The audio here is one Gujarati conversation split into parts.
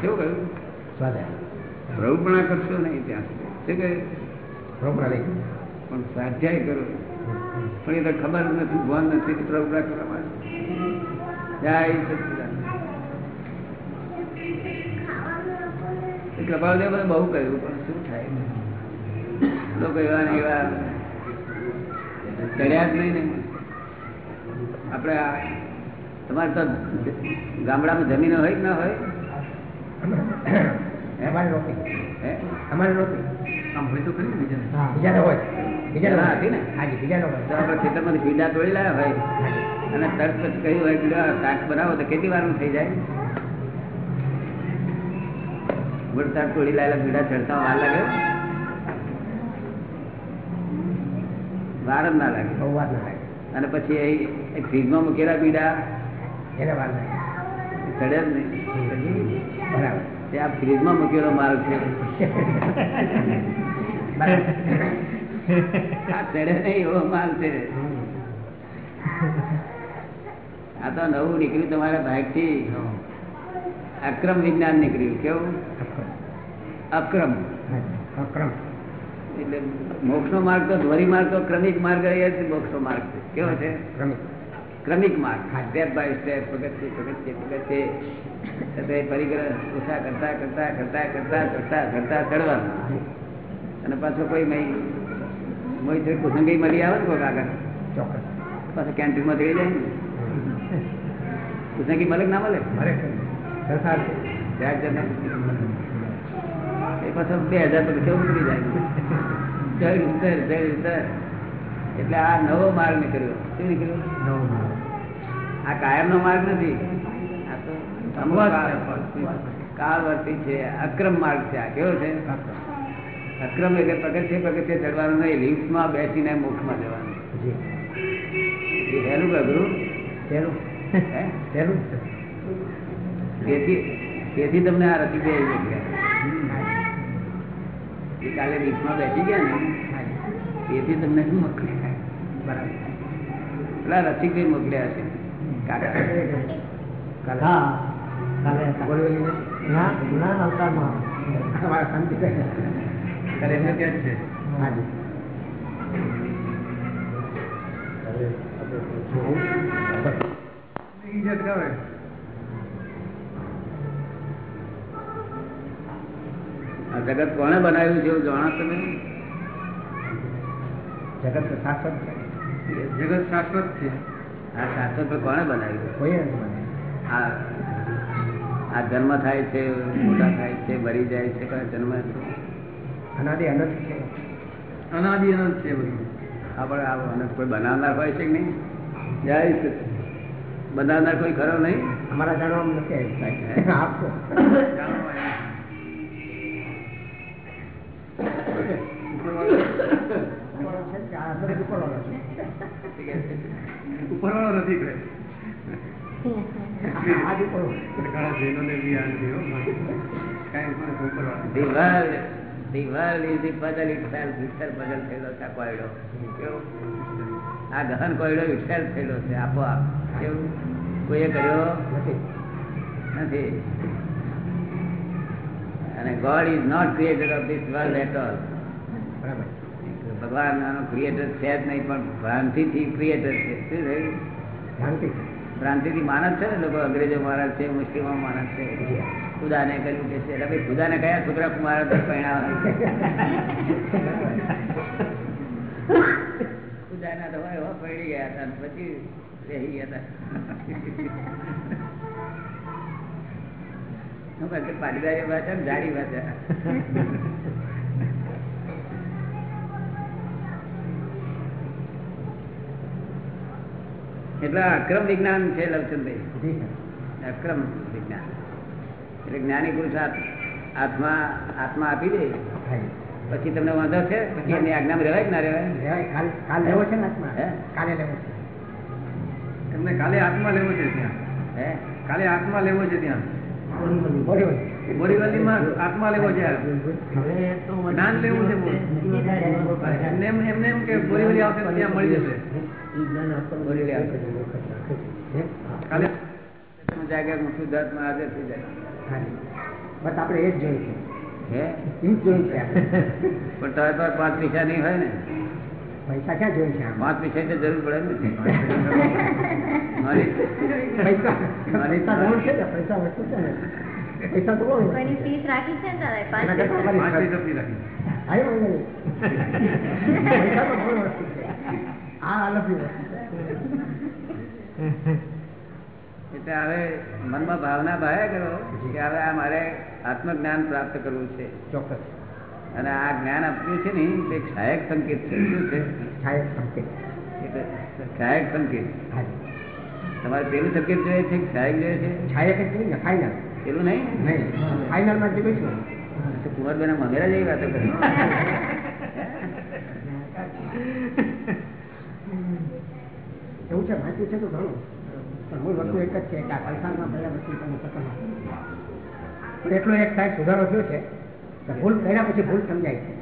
કેવું કહ્યું? સ્વાધ્યાય. પ્રભુપણા કરશો નહીં ત્યાં સુધી. શું કહે? પ્રોપર પણ સ્વાધ્યાય કરો. પણ એ તો ખબર નથી ભાન નથી કે કરવા. જય સચિદાન કૃપાળદેવ બધું બહુ કહ્યું પણ શું થાય? લોકો એવા ને એવા. ચડ્યા જ નહીં ને. આપણે તમારે તો ગામડામાં જમીન હોય કે ના હોય? અમારે હે? અમારે નહોતી આમ હોય તો ખરી બીજાને? બીજાને હોય. બીજાને હતી ને? હાજી બીજાને તો આપણે ખેતરમાંથી પીડા તોડી લાવ્યા હોય. અને તરત પછી કહ્યું હોય કે શાક બનાવો તો કેટલી વાર થઈ જાય? વડતાર તોડી લાયેલા પીડા ચડતા વાર લાગે? વાર જ ના લાગે. બહુ વાર ના લાગે. અને પછી એ ફ્રીજમાં મૂકેલા પીડા એને વાર લાગે. ચડે જ નહીં. તે આ ફ્રીજમાં મૂકેલો માર્ગ છે. આ ચડે નહીં એવો માલ છે. આ તો નવું નીકળ્યું તમારા ભાગથી. અક્રમ વિજ્ઞાન નીકળ્યું કેવું? અક્રમ. અક્રમ. એટલે મોક્ષ નો માર્ગ તો ધ્વરી માર્ગ તો ક્રમિક માર્ગ મોક્ષ નો માર્ગ છે. કેવો છે? ક્રમિક. ક્રમિક માર્ગ. સ્ટેપ બાય સ્ટેપ પગથિયે પગથિયે પ્રગતિ એટલે પરિગ્રહ ઓછા કરતા કરતા કરતા કરતા કરતા કરતા ચડવાનું. અને પાછો કોઈ મોઈ કુસંગી મળી આવે ને કોઈ આગળ? ચોક્કસ. પાછો કેન્ટીનમાં થઈ જાય ને? કુસંગી મળે ના મળે? એ પાછો બે હજાર પછી કેવું મળી જાય ચડ ઉતર ચડ ઉતર એટલે આ નવો માર્ગ નીકળ્યો. શું નીકળ્યો? નવો માલ. આ કાયમ નો માર્ગ નથી. આ તો અમુક કાળ- કાળવર્તી છે. અક્રમ માર્ગ છે. આ કેવો છે? અક્રમ એટલે પગથિયે પગથિયે ચડવાનું નહીં. લિફ્ટમાં બેસીને મોક્ષમાં જવાનું. એ હેલું કરું સહેલું હે? સહેલું જ છે. તેથી તેથી તમને આ રસી બે એ કાલે લિફ્ટમાં બેસી ગયા ને તેથી તમને શું મોકલ્યા. બરાબર. પેલા રસિકભાઈ મોકલ્યા છે જગત કોણે બનાવ્યું છે એવું જાણો તમે? જગત શાશ્વત છે. જગત શાશ્વત છે. આ શાસ્ત્ર પર કોણે બનાવ્યું? કોઈ આ આ જન્મ થાય છે મોટા થાય છે મરી જાય છે કયા જન્મ અનાદિ અનંત છે. અનાદિ અનંત છે બધું. હા પણ આ અનંત કોઈ બનાવનાર હોય છે કે નહીં? જય. બનાવનાર કોઈ ખરો નહીં? અમારા જાણવા નથી આવ્યું આપશો આ અંદર જ ઉપરવાળો. નથી કરે. આ ગહન કોયડો itself થયેલો છે આપોઆપ. કેવું? કોઈએ કર્યો? નથી. નથી. અને God is not created of this world at all બરાબર. ભગવાન આનો ક્રિએટર છે જ નહીં પણ ભ્રાંતિથી ક્રિએટર છે. શું થયું? ભ્રાંતિથી માનસ છે ને લોકો અંગ્રેજો માણસ છે મુસ્લિમો માણસ છે? ખુદાને કર્યું કે છે? એટલે ભાઈ ખુદાને કયા છોકરા કુમાર પરિણામ ખુદાના તો એવા પડી ગયા હતા પછી રહી ગયા હતા. પાટીદારી ભાષા ને જાડી ભાષા? એટલે અક્રમ વિજ્ઞાન છે લવચંદભાઈ. અક્રમ વિજ્ઞાન. એટલે જ્ઞાની પુરુષ આત્મા આત્મા આપી દે. પછી તમને વાંધો છે? પછી એની આજ્ઞામાં રહેવાય કે ના રહેવાય. કાલ લેવો છે ને આત્મા? હે? કાલે લેવો છે. તમને કાલે આત્મા લેવો છે ત્યાં? હે? કાલે આત્મા લેવો છે ત્યાં? બોરીવલીમાં આત્મા લેવો છે જ્ઞાન લેવું છે એમને એમ કે બોરીવલી આવશે ત્યાં મળી જશે. બોલી લે આવશે. હે? કાલે હું શુદ્ધાત્મા હાજર થઈ જાય. બસ આપણે એ જ જોયું હે? છે એ જ જોયું છે પણ તારે પાસે પાંચ પૈસા નહીં હોય ને. પૈસા ક્યાં જોયું છે પાંચ પૈસા તો જરૂર પડે ને. મારી પૈસા પૈસા ગૌણ છે? ને પૈસા વસ્તુ છે ને. પૈસા તો. ફીસ રાખી છે ને તારે? પાંચ પૈસા? પૈસા તો વસ્તુ છે આ અલભ્ય વસ્તુ છે એટલે હવે મનમાં ભાવના ભાયા કરો કે હવે આ મારે આત્મજ્ઞાન પ્રાપ્ત કરવું છે. ચોક્કસ. અને આ જ્ઞાન આપ્યું છે ને તે છાયક સહાયક સંકેત છે. શું છે? છાયક સંકેત. એટલે સહાયક સંકેત. તમારે પેલું સંકેત જોઈએ છે કે સહાયક જોઈએ છે? છાયક જ નહીં ફાઈનલ ફાઇનલ પેલું નહીં? નહીં. ફાઇનલમાં જે કહીશું તો કુંવરબેન મગેરા જેવી વાતો કરી. એવું છે માહિતી છે તો ઘણું. પણ મૂળ વસ્તુ એક જ છે કે આ સંસારમાં પહેલા વસ્તુ તમે પસંદ પણ એટલો એક સાહેબ સુધારો થયો છે કે ભૂલ કર્યા પછી ભૂલ સમજાય છે.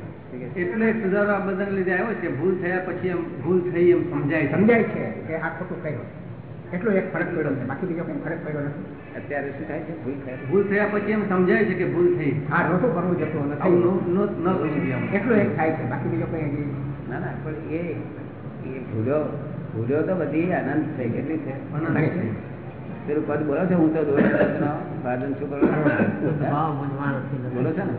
એટલે એક સુધારો આ બધાને લીધે આવ્યો છે ભૂલ થયા પછી એમ ભૂલ થઈ એમ સમજાય સમજાય છે કે આ ખોટું કર્યું. એટલો એક ફરક પડ્યો છે. બાકી બીજો કોઈ ફરક પડ્યો નથી. અત્યારે શું થાય છે? ભૂલ થાય ભૂલ થયા પછી એમ સમજાય છે કે ભૂલ થઈ. હા નહોતું કરવું જતું નથી એટલો એક થાય છે. બાકી બીજો કંઈ ના ના પણ એ એ ભૂલો ભૂલો તો બધી આનંદ છે. કેટલી છે પેલું પદ બોલો છો હું તો ભાજન શું કરો. બોલો છો ને?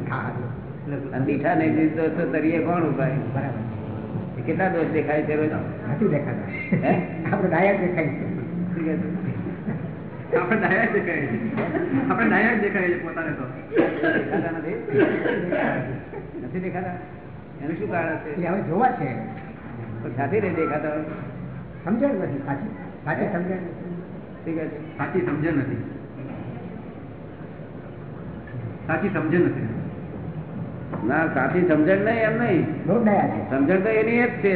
દીઠા નહીં દીધો તો તરીએ કોણ ઉપાય? બરાબર. કેટલા દોષ દેખાય છે રોજ? નથી દેખાતા. આપણે ડાયા દેખાય છે. આપણે દેખાય છે. આપણે દેખાય છે પોતાને તો. દેખાતા નથી? નથી દેખાતા? એનું શું કારણ છે? હવે જોવા છે. પણ સાથે નહીં દેખાતા હોય. સમજણ નથી સાચી સાચી સમજણ નથી. સાચી સમજણ નથી. સાચી સમજણ નથી. ના સાચી સમજણ નહીં એમ નહીં. સમજણ તો એની જ છે.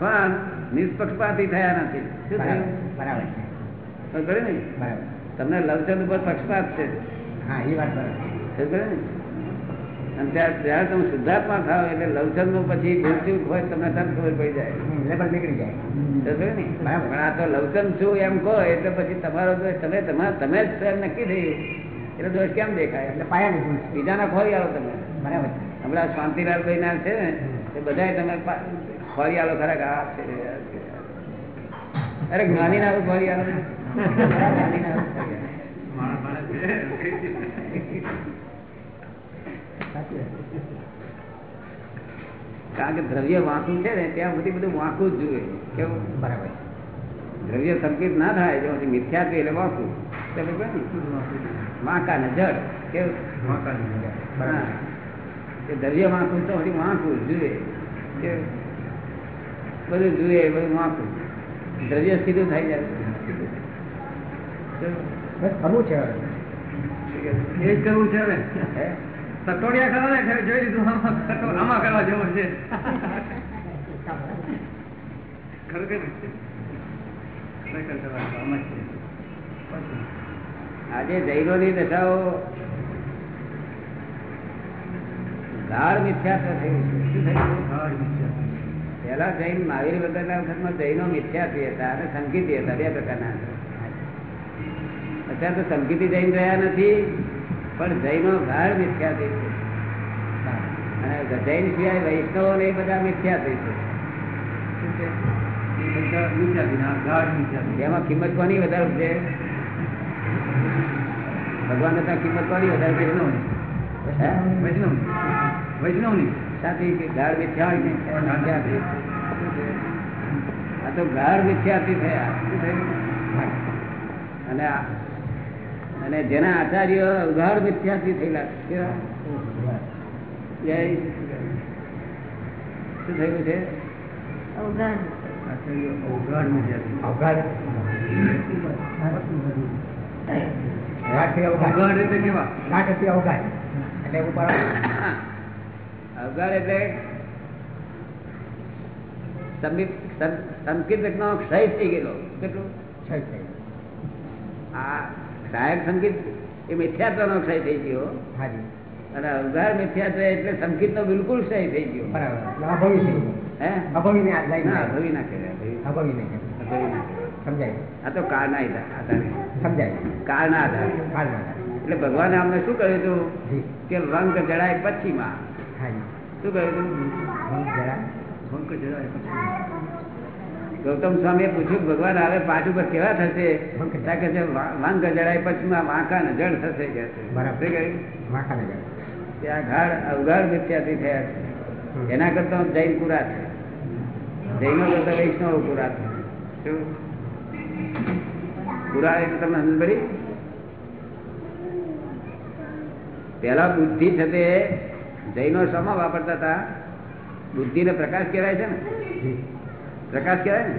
પણ નિષ્પક્ષપાતી થયા નથી. શું થયું? બરાબર ને તમને લવચંદ ઉપર પક્ષપાત છે. હા એ વાત બરાબર ને અને ત્યારે તમે શુદ્ધાત્મા થાવ એટલે લવચંદનું પછી ભૂલચૂક હોય તમને તરત ખબર પડી જાય. એટલે લેબલ નીકળી જાય. ને પણ આ તો લવચંદ છું એમ કહો એટલે પછી તમારો દોષ તમે તમારા તમે જ સ્વયં નક્કી થયું એટલે દોષ કેમ દેખાય? એટલે પાયા બીજાના ખોરી આવો તમે. બરાબર. હમણાં શાંતિલાલ ભાઈ ના છે ને એ બધા તમે ખોરી આલો ખરા આ છે અરે જ્ઞાની ના ખોરી આલો. જ્ઞાની ના ખોરી આલો. માણસ માણસ છે. સાચી વાત છે. કારણ કે દ્રવ્ય વાંકું છે ને ત્યાં બધી બધું વાંકું જ જોઈએ. કેવું? બરાબર. દ્રવ્ય સંકેત ના થાય જો મિથ્યા છે એટલે વાંકું. ને. વાંકા ને જળ. કેવું? મહાકાળી. છે બરાબર. દ્રવ્ય વાંકું તો હજી વાંકું જ જોઈએ. બધું જોઈએ બધું વાંકું. દ્રવ્ય સીધું થઈ જાય. કરવું છે એ જ કરવું છે હવે. હે? સટોડિયા કરો ને ખરે જોઈ લીધું. આમાં કરવા જેવું છે. ખરેખર ને? કરવા આજે જૈનોની દશાઓ ગાઢ મિથ્યા પેલા જૈન મહાવીર થયું ના વખતમાં જૈન જૈનો મિથ્યાથી હતા અને સંગીતી હતા બે પ્રકારના અત્યારે તો સંગીતી જૈન રહ્યા નથી. પણ જૈનો ગાઢ મિથ્યાથી છે. અને જૈન સિવાય વૈષ્ણવો ને બધા મિથ્યા થઈ છે? એમાં કિંમત કોની વધારે છે? ભગવાન ત્યાં કિંમત કોની વધારે છે? વૈષ્ણવ હે? વૈષ્ણવની. સાથે ગાઢ મિથ્યા હોય ને. આ તો ગાઢ મિથ્યાથી થયા. અને અને જેના આચાર્ય ઉઘાડ મિથ્યાથી થયેલા કેવા? જય સચિદાનંદ. શું થયું છે? અવઘાડ એટલે સંબિત- સં- ક્ષય થઈ ગયેલો. કેટલું? ક્ષય થઈ આ સહાયક સંગીત એ મિથ્યાત્વનો ક્ષય થઈ ગયો. હાજી. અને અવઘાર મિથ્યાત્વ એટલે સંકેતનો બિલકુલ ક્ષય થઈ ગયો. બરાબર. અભવી ના અભવી ના કહેવાય અભવી- અભવી અભવી ના સમજાય? આ તો કાળના આધારે. સમજાય. કાળના આધારે. કાળના આધારે. એટલે ભગવાને અમને શું કહ્યું હતું? કે રંગ જડાય પછીમાં. શું કહ્યું હતું? રંગ જડાય પછી ગૌતમ સ્વામીએ પૂછ્યું ભગવાન આવે પાછું પર કેવા થશે. કે છે વાંક જડાય પછીમાં વાંકા ને જળ થશે કે બરાબર. ત્યાં ઘાડ અવઘાડ મિથ્યાથી થયા છે. એના કરતા જૈન પૂરા છે. જૈનો કરતા વૈષ્ણવ પૂરા છે. શું? પુરા એટલે તમને સમજ પડી? પેલા બુદ્ધિ છે તે જૈનો શમાં વાપરતા હતા. બુદ્ધિને પ્રકાશ કહેવાય છે ને? પ્રકાશ કહેવાય ને?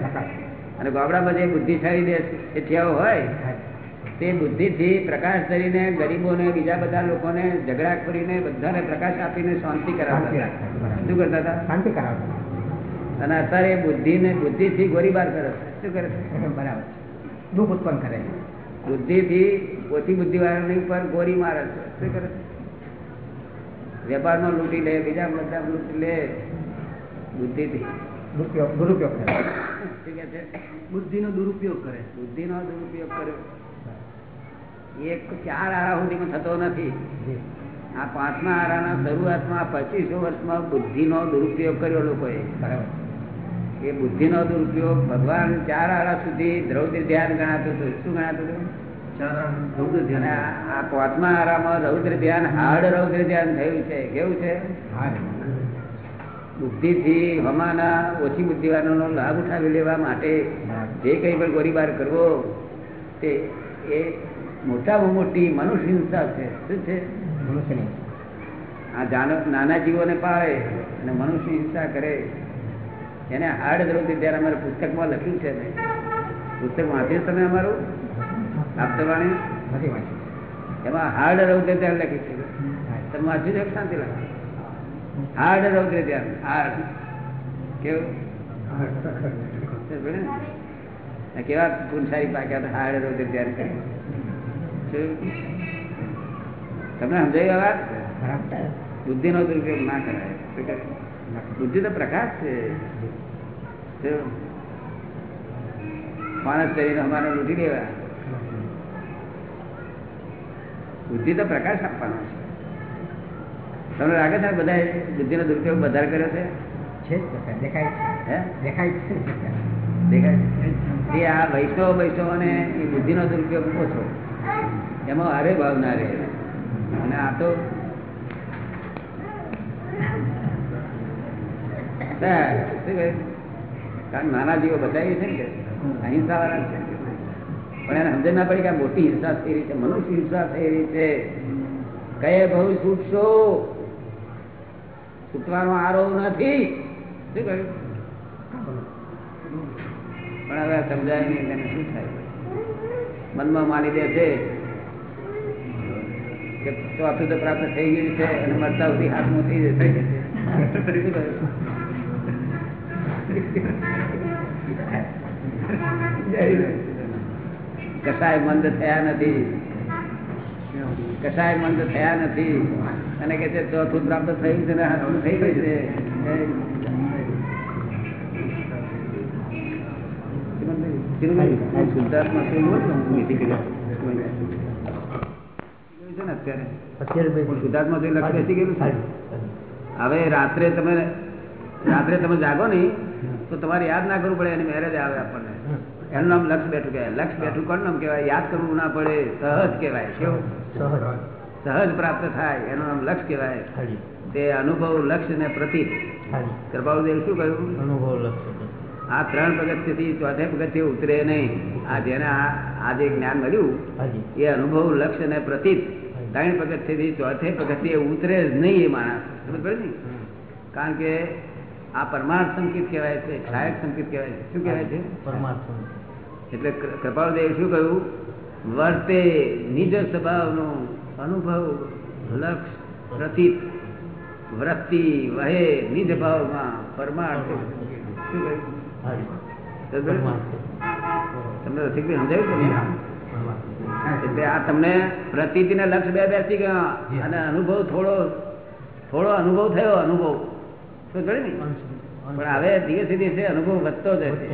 અને ગામડામાં જે બુદ્ધિશાળી દેશ એઠિયાઓ હોય તે બુદ્ધિથી પ્રકાશ કરીને ગરીબોને બીજા બધા લોકોને ઝઘડા કરીને બધાને પ્રકાશ આપીને શાંતિ કરાવતા. શું કરતા હતા? શાંતિ કરાવતા અને અત્યારે બુદ્ધિને બુદ્ધિથી ગોળીબાર કરે શું કરે બરાબર. દુઃખ ઉત્પન્ન કરે બુદ્ધિથી ઓછી બુદ્ધિ વાળાની ઉપર ગોળી મારે છે. શું કરે વેપારનો લૂંટી લે બીજા બધા લૂંટી લે. બુદ્ધિથી. દુરુપયોગ કરે. બુદ્ધિનો દુરુપયોગ કરે. બુદ્ધિનો દુરુપયોગ કરે એક ચાર આરા સુધીમાં થતો નથી. આ પાંચમા આરાના શરૂઆતમાં પચીસો વર્ષમાં બુદ્ધિનો દુરુપયોગ કર્યો લોકોએ. એ બુદ્ધિનો દુરુપયોગ ભગવાન ચાર આરા સુધી દ્રૌદ્ર ધ્યાન ગણાતું હતું. શું ગણાતું હતું? આ પાંચમા આરામાં રૌદ્ર ધ્યાન હાર્ડ રૌદ્ર ધ્યાન થયું છે. કેવું છે? હા બુદ્ધિથી હમાના ઓછી બુદ્ધિવાળાનો લાભ ઉઠાવી લેવા માટે જે કંઈ પણ ગોળીબાર કરવો તે એ મોટામાં મોટી મનુષ્ય હિંસા છે. શું છે? આ નાના જીવોને પાળે અને મનુષ્ય હિંસા કરે. એને હાર્ડ દ્રૌપદી ત્યારે અમારે પુસ્તકમાં લખ્યું છે ને પુસ્તક વાંચ્યું તમે અમારું? આપતવાણી એમાં હાર્ડ રૌદ્ર ત્યારે લખ્યું છે. તમે વાંચ્યું છે? શાંતિ લાગે હાર્ડ રૌદ્ર ધ્યાન હાર્ડ. કેવું? આ કેવા પુનસારી પાક્યા હાર્ડ રૌદ્ર ધ્યાન કરી શું? તમને સમજાય વાત? બુદ્ધિ નો દુરુપયોગ ના કરાય. બુદ્ધિ તો પ્રકાશ છે. માણસ કરીને અમારે લૂંટી લેવા બુદ્ધિ તો પ્રકાશ આપવાનો છે. તમને લાગે છે બધા બુદ્ધિનો દુરુપયોગ વધારે કર્યો છે? છે દેખાય છે. દેખાય છે ને સાહેબ. દેખાય છે? એ આ વૈષ્ણવ વૈષ્ણવ અને એ બુદ્ધિનો દુરુપયોગ ઓછો. એમાં હારે ભાવ ના રહે. અને આ તો? કારણ નાના જીવો બતાવીએ છે ને અહિંસા વાળા છે પણ એને સમજણ ના પડી કે મોટી હિંસા થઈ રહી છે મનુષ્ય હિંસા થઈ રહી છે. કયે બહુ છૂટશો છૂટવાનો આરો નથી. શું કહ્યું? પણ હવે સમજાય નહીં તેને શું થાય? મનમાં માની દે છે કે ચોથું તો પ્રાપ્ત થઈ ગયું છે અને મરતા સુધી હાથમાં થઈ જશે? કસાય મંદ થયા નથી. કસાય મંદ થયા નથી. અને કે છે ચોથું પ્રાપ્ત થયું છે ને હાથમાં થઈ ગયું છે. હવે રાત્રે તમે રાત્રે તમે જાગો નહીં તો તમારે યાદ ના કરવું પડે એની મેરેજ આવે આપણને. એનું નામ લક્ષ બેઠું કહેવાય. લક્ષ બેઠું કોણ નામ કહેવાય? યાદ કરવું ના પડે સહજ કહેવાય. કેવું? સહજ. સહજ પ્રાપ્ત થાય એનું નામ લક્ષ કહેવાય. તે અનુભવ લક્ષ્ય ને પ્રતીત. હાજી. કૃપાળુદેવ શું કહ્યું? અનુભવ લક્ષ આ ત્રણ પગથિયેથી ચોથે પગથિયે ઉતરે નહીં. આ જેને આ જે જ્ઞાન મળ્યું એ અનુભવ લક્ષ ને પ્રતીત ત્રણ પગથિયેથી ચોથે પગથિયે ઉતરે જ નહીં એ માણસ. ખબર પડી ને? કારણ કે આ પરમાર્થ સંકેત કહેવાય છે સહાયક સંકેત કહેવાય છે. શું કહેવાય છે? પરમાર્થ એટલે કૃપાળુદેવ શું કહ્યું? વર્તે નિજ સ્વભાવનો અનુભવ લક્ષ પ્રતીત વૃત્તિ વહે નિજ ભાવમાં પરમાર્થ. શું કહ્યું? તમને રસિકભાઈ? પરમાર્થ. એટલે આ તમને પ્રતીતિ ને લક્ષ બે બેસી ગયા અને અનુભવ થોડો થોડો અનુભવ થયો અનુભવ. ને પણ હવે ધીરે ધીરે અનુભવ વધતો જશે.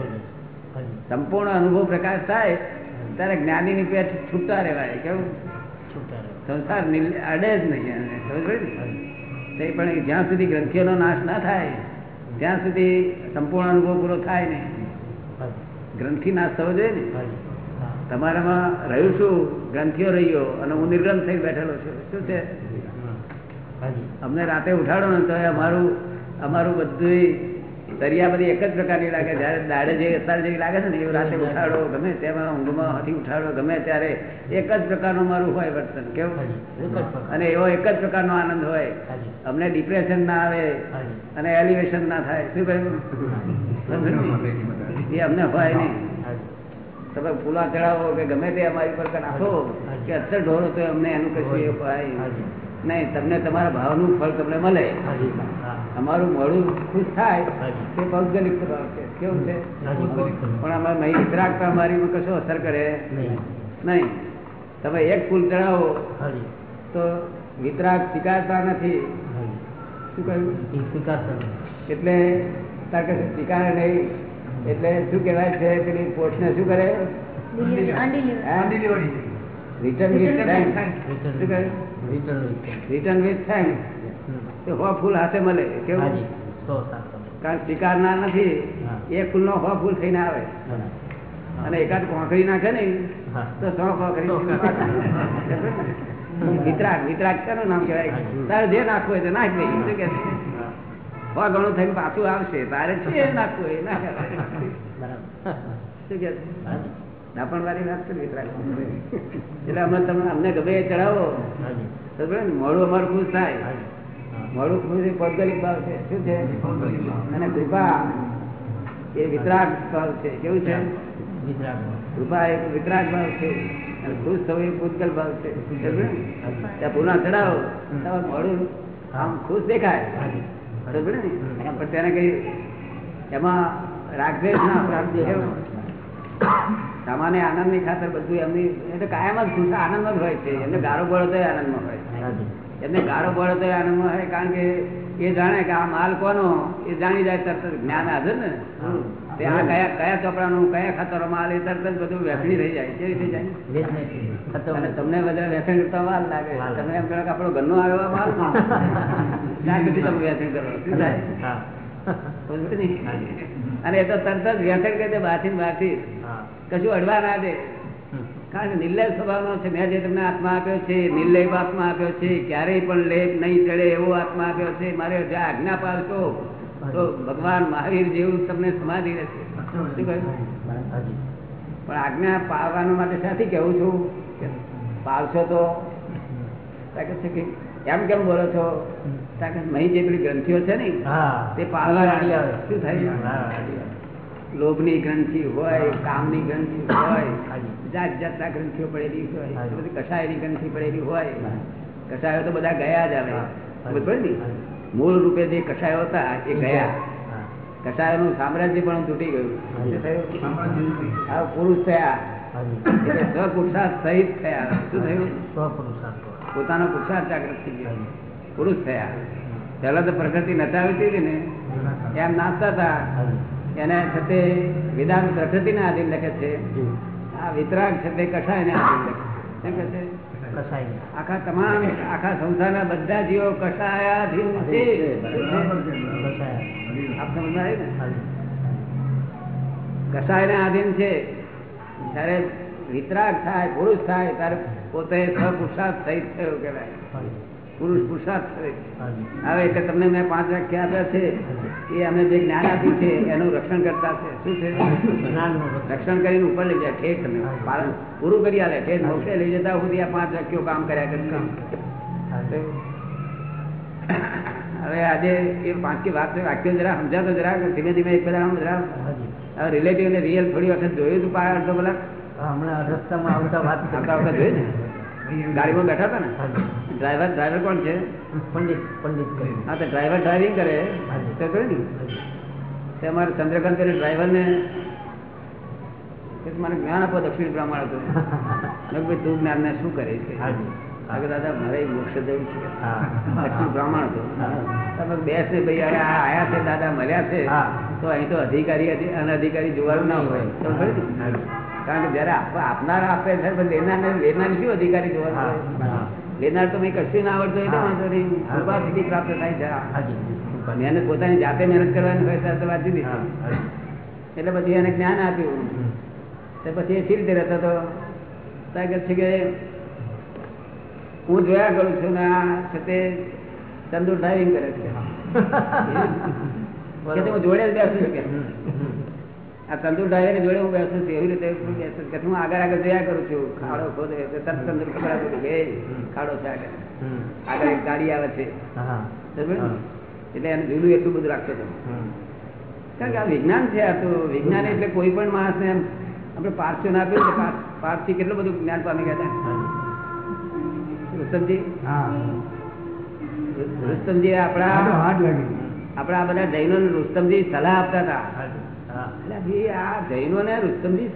સંપૂર્ણ અનુભવ પ્રકાશ થાય ત્યારે જ્ઞાનીની પેટ છૂટતા રહેવાય. કેવું. સંસાર અડે જ નહીં. તે પણ જ્યાં સુધી ગ્રંથિઓનો નાશ ના થાય, ત્યાં સુધી સંપૂર્ણ અનુભવ પૂરો થાય નહીં ગ્રંથિ નાશ થવો જોઈએ ને. તમારામાં રહ્યું શું ગ્રંથિઓ રહ્યો, અને હું નિર્ગ્રંથ થઈ બેઠેલો છું શું છે અમને રાતે ઉઠાડો ને તો અમારું અમારું બધું દરિયા બધી એક જ પ્રકારની લાગે. જયારે દાડે જે અત્યારે જેવી લાગે છે ને એવું રાતે ઉઠાડો ગમે તેમાં ઊંઘમાં હાથી ઉઠાડો ગમે ત્યારે એક જ પ્રકારનું મારું હોય વર્તન કેવું. અને એવો એક જ પ્રકારનો આનંદ હોય. અમને ડિપ્રેશન ના આવે અને એલિવેશન ના થાય. શું કહ્યું? એ અમને હોય નહીં. તમે ફૂલા ચડાવો કે ગમે તે અમારી પર નાખો કે અસર ઢોરો તો અમને એનું કશું એ હોય. નહીં તમને તમારા ભાવનું ફળ તમને મળે. અમારું મોડું ખુશ થાય. તે ભૌગોલિક સ્વભાવ છે. કેવું છે? પણ અમારે મહી વિતરાગતા અમારીમાં કશો અસર કરે? નહીં. નહીં. તમે એક ફૂલ ચડાવો હાજી. તો વિતરાગ સ્વીકારતા નથી. શું કહ્યું? સ્વીકારતા એટલે તાર સ્વીકારે નહીં. એટલે શું કહેવાય છે પેલી પોસ્ટને શું કરે. રિટર્ન વિથ થેન્ક્સ શું return. Return with. તે હો ફૂલ હાથે મળે કેવું. કારણ સ્વીકારનાર નથી એ ફૂલ નો હો ફૂલ થઈને આવે. અને એકાદ કોંકરી નાખે ને તો સો કોંકરી વિતરાક વિતરાક વિતરાગ નામ કહેવાય. તારે જે નાખવું હોય તો નાખ દે શું કે? હો. ઘણું થઈને પાછું આવશે તારે છે નાખવું હોય બરાબર. શું કે? દાપણ વાળી વાત છે વિતરાક એટલે અમે તમે અમને ગમે ચડાવો. ને? મોડું અમારું ખુશ થાય. હાજી. ખુશ એ પૌદ્ગલિક ભાવ છે શું છે અને કૃપા એ વિતરાગ ભાવ છે કેવું છે કૃપા એ વિતરાગ ભાવ છે અને ખુશ થવું એ ભૂતગલ ભાવ છે. ત્યાં પૂર્ણ ચડાવો તમારું મોડું આમ ખુશ દેખાય? પણ તેને કઈ એમાં રાગદ્વેષ ના? સામાન્ય આનંદની ખાતર બધું એમની, એ તો કાયમ જ ખુશ, આનંદ જ હોય છે એમને ગારો ગળો તો આનંદમાં હોય. એમને ગાળો બળો તો આનંદ હોય કારણ કે એ જાણે કે આ માલ કોનો એ જાણી જાય તરત જ્ઞાન હાજર ને. તે આ કયા કયા ચોપડાનું કયા ખાતરો માલ એ તરત જ બધું વેચણી થઈ જાય. કેવી થઈ જાય? અને તમને બધા વેચણ કરતા માલ લાગે. તમે એમ કહો કે આપણો ઘરનો આવ્યો માલ ત્યાં સુધી તમે વેચણ કરો. શું થાય? અને એ તો તરત જ વેચણ કરી દે બહારથી બહારથી કશું અડવા ના દે. કારણ કે નિર્લય સ્વભાવનો છે મેં જે તમને આત્મા આપ્યો છે નિર્લય આત્મા આપ્યો છે ક્યારેય પણ લેપ નહીં ચડે એવો આત્મા આપ્યો છે મારે જે આજ્ઞા પાડશો તો ભગવાન મહાવીર જેવું તમને સમાધિ રહેશે. પણ આજ્ઞા પાડવાનું માટે સાથી કેવું છું પાડશો તો તાકે છે કે એમ કેમ બોલો છો તાકે મહી જે પેલી ગ્રંથિઓ છે ને હા. તે પાડવા હાજી આવે. શું થાય. લોભની ગ્રંથિ હોય કામની ગ્રંથિ હોય. જાત જાતના ગ્રંથિઓ પડેલી હોય. બધી કષાયની ગ્રંથિ પડેલી હોય કસાયો તો બધા ગયા જ આવે. બરોબર. મૂળ રૂપે જે કસાયો હતા એ ગયા હા. કષાયોનું સામ્રાજ્ય પણ તૂટી ગયું આ પુરુષ થયા એટલે સ્વપુરુષાર્થ સહિત થયા શું થયું સ્વપુરુષાર્થ. પોતાનો પુરુષાર્થ જાગૃત થઈ ગયો પુરુષ થયા પહેલા તો પ્રકૃતિ નચાવી હતી ને એમ નાચતા હતા. એને છતે વેદાંત પ્રકૃતિને આધીન લખે છે. આ વિતરાગ છે તે કષાયને આધીન લખે છે કેમ કે છે આખા તમામ આખા સંસારના બધા જીવો કસાયાધીન છે. આપ ને. આધીન ત્યારે વિતરાગ થાય પુરુષ થાય ત્યારે પોતે સ્વપુરુષાર્થ સહિત થયો કહેવાય. પુરુષ પુરુષાર્થ કરે. હવે એટલે તમને મેં પાંચ વાક્ય આપ્યા છે એ અમે જે જ્ઞાન આપ્યું છે એનું રક્ષણ કરતા છે. શું છે? રક્ષણ. કરીને ઉપર લઈ જાય ઠેઠ તમે. પૂરું કરી આલે ઠેઠ મોક્ષે લઈ જતા સુધી આ પાંચ વાક્યો કામ કર્યા કરે. કામ હવે આજે એ પાંચ કે વાત વાક્યો જરા સમજાતો જરા ધીમે ધીમે એક બધા આમ જરા. રિલેટિવ ને રિયલ થોડી વખત જોયું હતું પાયા અડધો કલાક? હમણાં રસ્તામાં આવતા વાત. આવતા વખત જોયું ને? ગાડીમાં બેઠા હતા ને? ડ્રાઈવર ડ્રાઈવર કોણ છે? પંડિત પંડિત હા તો ડ્રાઈવર ડ્રાઇવિંગ કરે. તો કરે ને? તે અમારે ચંદ્રકાંત ડ્રાઈવરને કે મને જ્ઞાન આપો દક્ષિણ બ્રાહ્મણ હતું ભાઈ તું જ્ઞાનને શું કરે છે? આગળ દાદા મારે મોક્ષ જવું છે. દક્ષિણ પ્રમાણ બ્રાહ્મણ હતો તમે બેસ ભાઈ હવે આયા છે દાદા મળ્યા છે. તો અહીં તો અધિકારી અધિ- અનધિકારી જોવાનું ના હોય. તો ખરી? કારણ કે જયારે આપ- આપનાર આપે છે પણ લેનાર લેનાર શું અધિકારી હા. લેનાર તો મેં કશું ના આવડતું હા. વાંધો નહીં. કૃપા પ્રાપ્ત થાય હાજી મહેનત પોતાની જાતે મહેનત કરવાની હોય ત્યારે વાત જુદી. એટલે પછી એને જ્ઞાન આપ્યું. તો પછી એ સી રીતે રહેતો હતો? કે છે કે હું જોયા કરું છું ને આ છે તે ચંદુ ડ્રાઇવિંગ કરે છે. હું. જોડે જ બેસું છું કે. આ તંદુર ડ્રાઈવર જોડે હું બેસું છું એવી રીતે હું બેસું કે હું આગળ આગળ જોયા કરું છું. ખાડો ખોદે તરત તંદુર ખબર આપી કે ખાડો છે આગળ આગળ એક ગાડી આવે છે? એટલે એને જુદું એટલું બધું રાખતો હતો કારણ કે આ વિજ્ઞાન છે આ તો. વિજ્ઞાન એટલે કોઈ પણ માણસને એમ આપણે આપ્યું ને પાર- પારસી કેટલું બધું જ્ઞાન પામી ગયા રુસ્તમજી હા. રુસ્તમજી આપણા આપણા આ બધા જૈનો રુસ્તમજી સલાહ આપતા હતા. જૈનો ને રુસ્તમજી?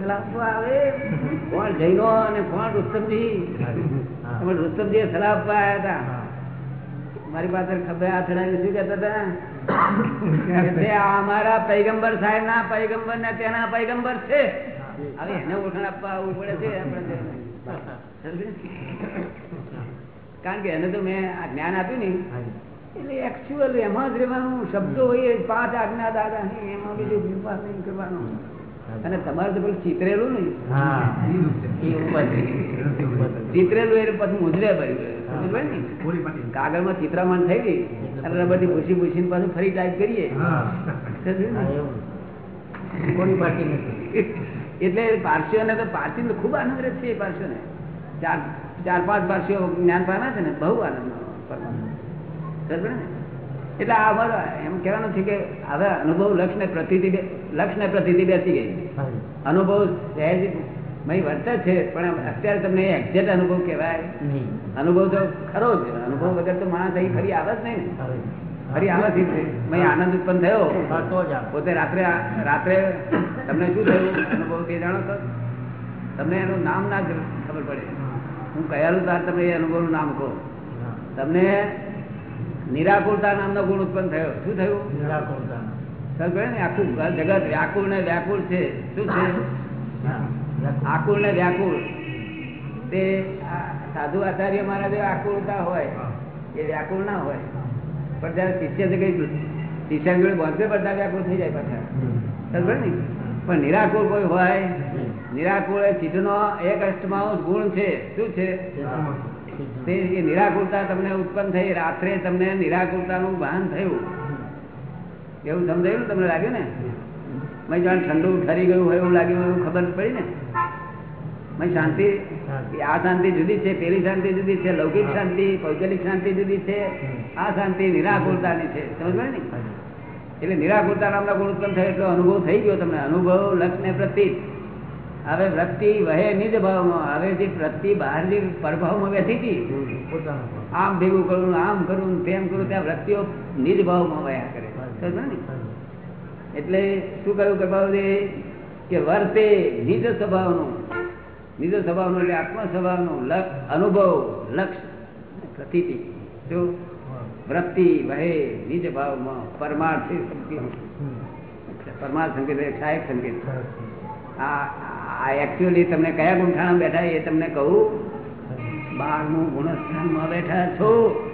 મારી પાસે ખબર આ થડાવી શું કેતા હતા? અમારા પૈગંબર સાહેબ ના પૈગંબર ને તેના પૈગંબર છે. હવે એને ઓળખાણ આપવા આવવું પડે છે કારણ કે એને તો મેં આ જ્ઞાન આપ્યું ને. એટલે એકચ્યુઅલ એમાં જ રહેવાનું શબ્દો હોય પાંચ આજ્ઞા દાદા ની એમાં બીજું વિશ્વાસ નહીં કરવાનું. અને તમારે તો પેલું ચિતરેલું ને હા. એ ઉપરથી. ચિતરેલું એટલે પછી મુજરે ભર્યું કાગળમાં કાગળમાં ચિત્રામણ થઈ ગઈ અને રબરથી ભૂસી ભૂસીને પાછું ફરી ટાઈપ કરીએ. એટલે પારસીઓ ને? પારસીઓને તો પારસી ખૂબ આનંદ રહે છે એ પારસીઓને. ચાર ચાર પાંચ પારસીઓ જ્ઞાન પામ્યા છે ને બહુ આનંદ ને? એટલે આ અમારો એમ કહેવાનું છે કે હવે અનુભવ લક્ષ ને પ્રતિથી લક્ષ ને પ્રતિથી બેસી ગઈ અનુભવ સહેજ મય વર્તે છે પણ અત્યારે તમને એક્ઝેક્ટ અનુભવ કહેવાય. અનુભવ તો ખરો જ અનુભવ વગર તો માણસ અહીં ફરી આવે જ નહીં ને. ફરી આવે જ નહીં. આનંદ ઉત્પન્ન થયો. તો. પોતે રાત્રે રાત્રે તમને શું થયું? અનુભવ તે જાણો છો તમને એનું નામ ના ખબર પડે. હું. કહેલું તાર તમે એ અનુભવનું નામ કહો. તમને નિરાકુરતા નામનો ગુણ ઉત્પન્ન થયો. શું થયું? નિરાકુરતા સર કહે ને આખું જગત વ્યાકુળ ને વ્યાકુળ છે. શું છે? આકુળ ને વ્યાકુળ. તે સાધુ આચાર્ય મારા જે આકુળતા હોય એ વ્યાકુળ ના હોય. પણ જયારે શિષ્ય છે કઈ શિષ્ય જોડે બોલતે બધા વ્યાકુળ થઈ જાય પાછા. સર ને પણ નિરાકુળ કોઈ હોય? નિરાકુળ એ ચિત્તનો એક અષ્ટમાં ગુણ છે. શું છે? તે એ નિરાકુળતા તમને ઉત્પન્ન થઈ રાત્રે તમને નિરાકુળતાનું ભાન થયું. એવું સમજાયું તમને લાગ્યું ને? મેં જાણ ઠંડુ ઠરી ગયું હોય એવું લાગ્યું એવું ખબર પડી ને? મેં શાંતિ આ શાંતિ જુદી છે પેલી શાંતિ જુદી છે લૌકિક શાંતિ ભૌગોલિક શાંતિ જુદી છે આ શાંતિ નિરાકુરતાની છે. સમજ પડે ને એટલે નિરાકુરતા નામના ગુણ ઉત્પન્ન થયો એટલો અનુભવ થઈ ગયો તમને અનુભવ લક્ષ ને પ્રતીત હવે વૃત્તિ વહે નિજ ભાવમાં. હવે જે વૃત્તિ બહાર જે પરભાવમાં બેઠી હતી આમ ભેગું કરું આમ કરું તેમ કરું ત્યાં વૃત્તિઓ નિજ ભાવમાં વયા કરે. ને? એટલે શું કહ્યું ભાવ કે વર્તે નિજ સ્વભાવનું. નિજ સ્વભાવનું એટલે આત્મ સ્વભાવનું લક્ષ અનુભવ લક્ષ પ્રતિ જો વૃત્તિ વહે નિજ ભાવમાં પરમાર્થ સંકેત. પરમાર્થ સંકેત સહાયક સંકેત. આ આ એકચ્યુઅલી તમને કયા ગુંઠાણા બેઠા એ તમને કહું? બારમું ગુણસ્થાનમાં બેઠા છો.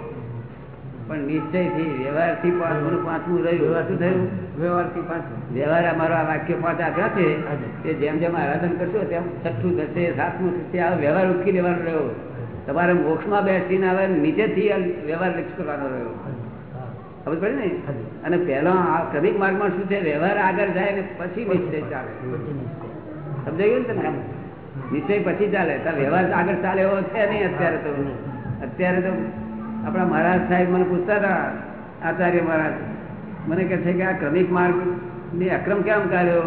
પણ નિશ્ચયથી વ્યવહારથી પાંચમું પાંચમું રહ્યું. શું થયું? વ્યવહારથી પાંચમું. વ્યવહાર અમારો આ વાક્ય પાંચ આપ્યા છે. તે જેમ જેમ આરાધન કરશો તેમ છઠ્ઠું થશે સાતમું થશે આ વ્યવહાર ઉટકી લેવાનો રહ્યો. તમારે મોક્ષમાં બેસીને હવે નીચેથી વ્યવહાર લક્ષ કરવાનો રહ્યો. ખબર પડે ને? અને પહેલા આ ક્રમિક માર્ગમાં શું છે? વ્યવહાર આગળ જાય ને પછી નિશ્ચય ચાલે. સમજાઈ ગયું ને નિશ્ચય પછી ચાલે. વ્યવહાર આગળ ચાલે એવો છે નહીં અત્યારે તો. અત્યારે તો આપણા મહારાજ સાહેબ મને પૂછતા હતા આચાર્ય મહારાજ મને કહે છે કે આ ક્રમિક માર્ગ ને અક્રમ કેમ કાઢ્યો?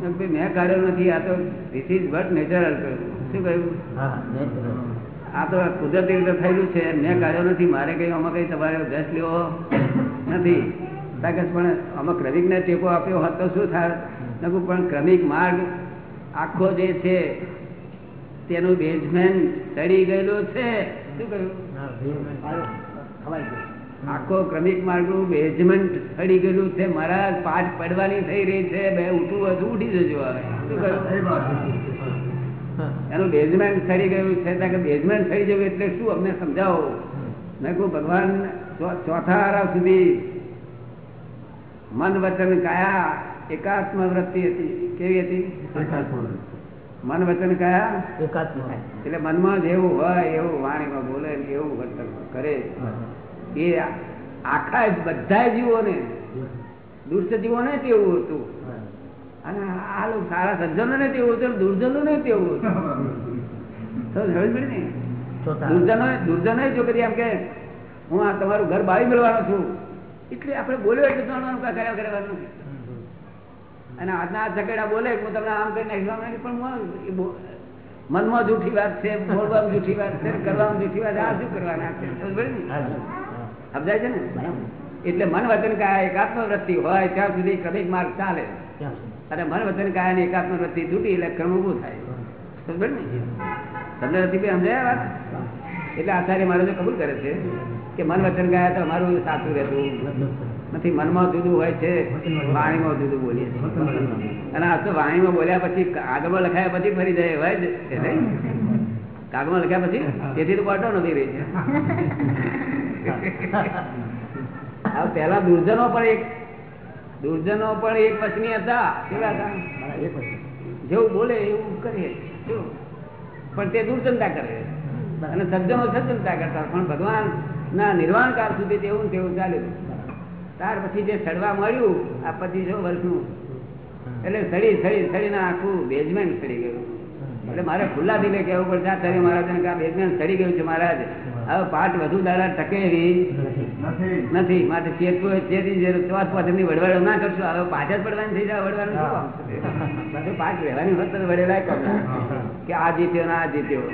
મેં મેં કાઢ્યો નથી. આ તો ધીસ ઇઝ બટ નેચરલ કહ્યું શું કહ્યું. આ તો કુદરતી રીતે થયેલું છે. મેં કાઢ્યો નથી. મારે કઈ આમાં કઈ તમારે દસ લેવો નથી. કારણ કે પણ આમાં ક્રમિકને ટેકો આપ્યો હોત તો શું થાય પણ ક્રમિક માર્ગ આખો જે છે તેનું બેઝમેન્ટ ચડી ગયેલું છે. શું કહ્યું? આખો ક્રમિક માર્ગનું બેઝમેન્ટ સડી ગયેલું છે. મારા પાઠ પડવાની થઈ રહી છે. બે ઉઠવું હતું ઉઠી જજો હવે. શું કહ્યું? એનું બેઝમેન્ટ સડી ગયું છે. ત્યાં કે બેઝમેન્ટ સડી જવું એટલે શું અમને સમજાવો? મેં કહું ભગવાન ચોથા આરા સુધી મન વચન કાયા એકાત્મ વૃત્તિ હતી. કેવી હતી? મન વચન કયા? એકાત્મ એટલે મનમાં જેવું હોય એવું વાણીમાં બોલે એવું વર્તન કરે. એ આખા બધા જીવોને દુષ્ટ જીવોને તેવું હતું. અને આ લોકો સારા સજ્જનો ને તેવું હતું દુર્જનો ને તેવું હતું. સમજ પડી ને? દુર્જનો દુર્જનો જો કદી એમ કે હું આ તમારું ઘર બાળી મેળવાનો છું. એટલે આપણે બોલ્યો એટલે જાણવાનું કર્યા કરવાનું અને આજના આ ઝઘડા બોલે હું તમને આમ કરી નથી, પણ મનમાં જૂઠી વાત છે બોલવામાં જૂઠી વાત છે કરવામાં જૂઠી વાત આ શું કરવાના છે. સમજાય છે ને? એટલે મન વચન કાયા એકાત્મ વૃત્તિ હોય ત્યાં સુધી ક્રમિક માર્ગ ચાલે. અને મન વચન કાયા ની એકાત્મ વૃત્તિ તૂટી એટલે ક્રમ ઉભું થાય. સમજ ને? તમને કોઈ સમજાય વાત? એટલે આચાર્ય મહારાજો કબૂલ કરે છે કે મન વચન કાયા તો અમારું સાચું રહેતું. નથી મનમાં જુદું હોય છે વાણીમાં જુદું બોલીએ છીએ. અને આ તો વાણીમાં બોલ્યા પછી કાગળમાં લખાયા પછી ફરી જાય હોય જ. કાગળમાં લખ્યા પછી તેથી તો પાટો નથી રહી છે પેલા દુર્જનો પણ એક દુર્જનો પણ એક પત્ની હતા. કેવા હતા? જેવું બોલે એવું કરીએ? પણ તે દુર્જનતા કરે. અને સજ્જનો સજ્જનતા કરતા. પણ ભગવાન ના નિર્વાણ કાળ સુધી તેવું તેવું ચાલ્યું. ત્યાર પછી જે સડવા મળ્યું આ પચીસો વર્ષનું એટલે સડી સડી સડીને આખું બેઝમેન્ટ સડી ગયું. એટલે મારે ખુલ્લા દિલે કહેવું પડશે આચાર્ય મહારાજને કે આ બેઝમેન્ટ સડી ગયું છે મહારાજ. હવે પાઠ વધુ દાડા ટકે નથી. માટે ચેતવું ચેતી જે ચોથ પાછળની વડવાડો ના કરશો. હવે પાછળ પડવાની થઈ જાય વડવાનું શું બધું પાઠ રહેવાની હોત તો વડેલા કે આ જીત્યો ને આ જીત્યો.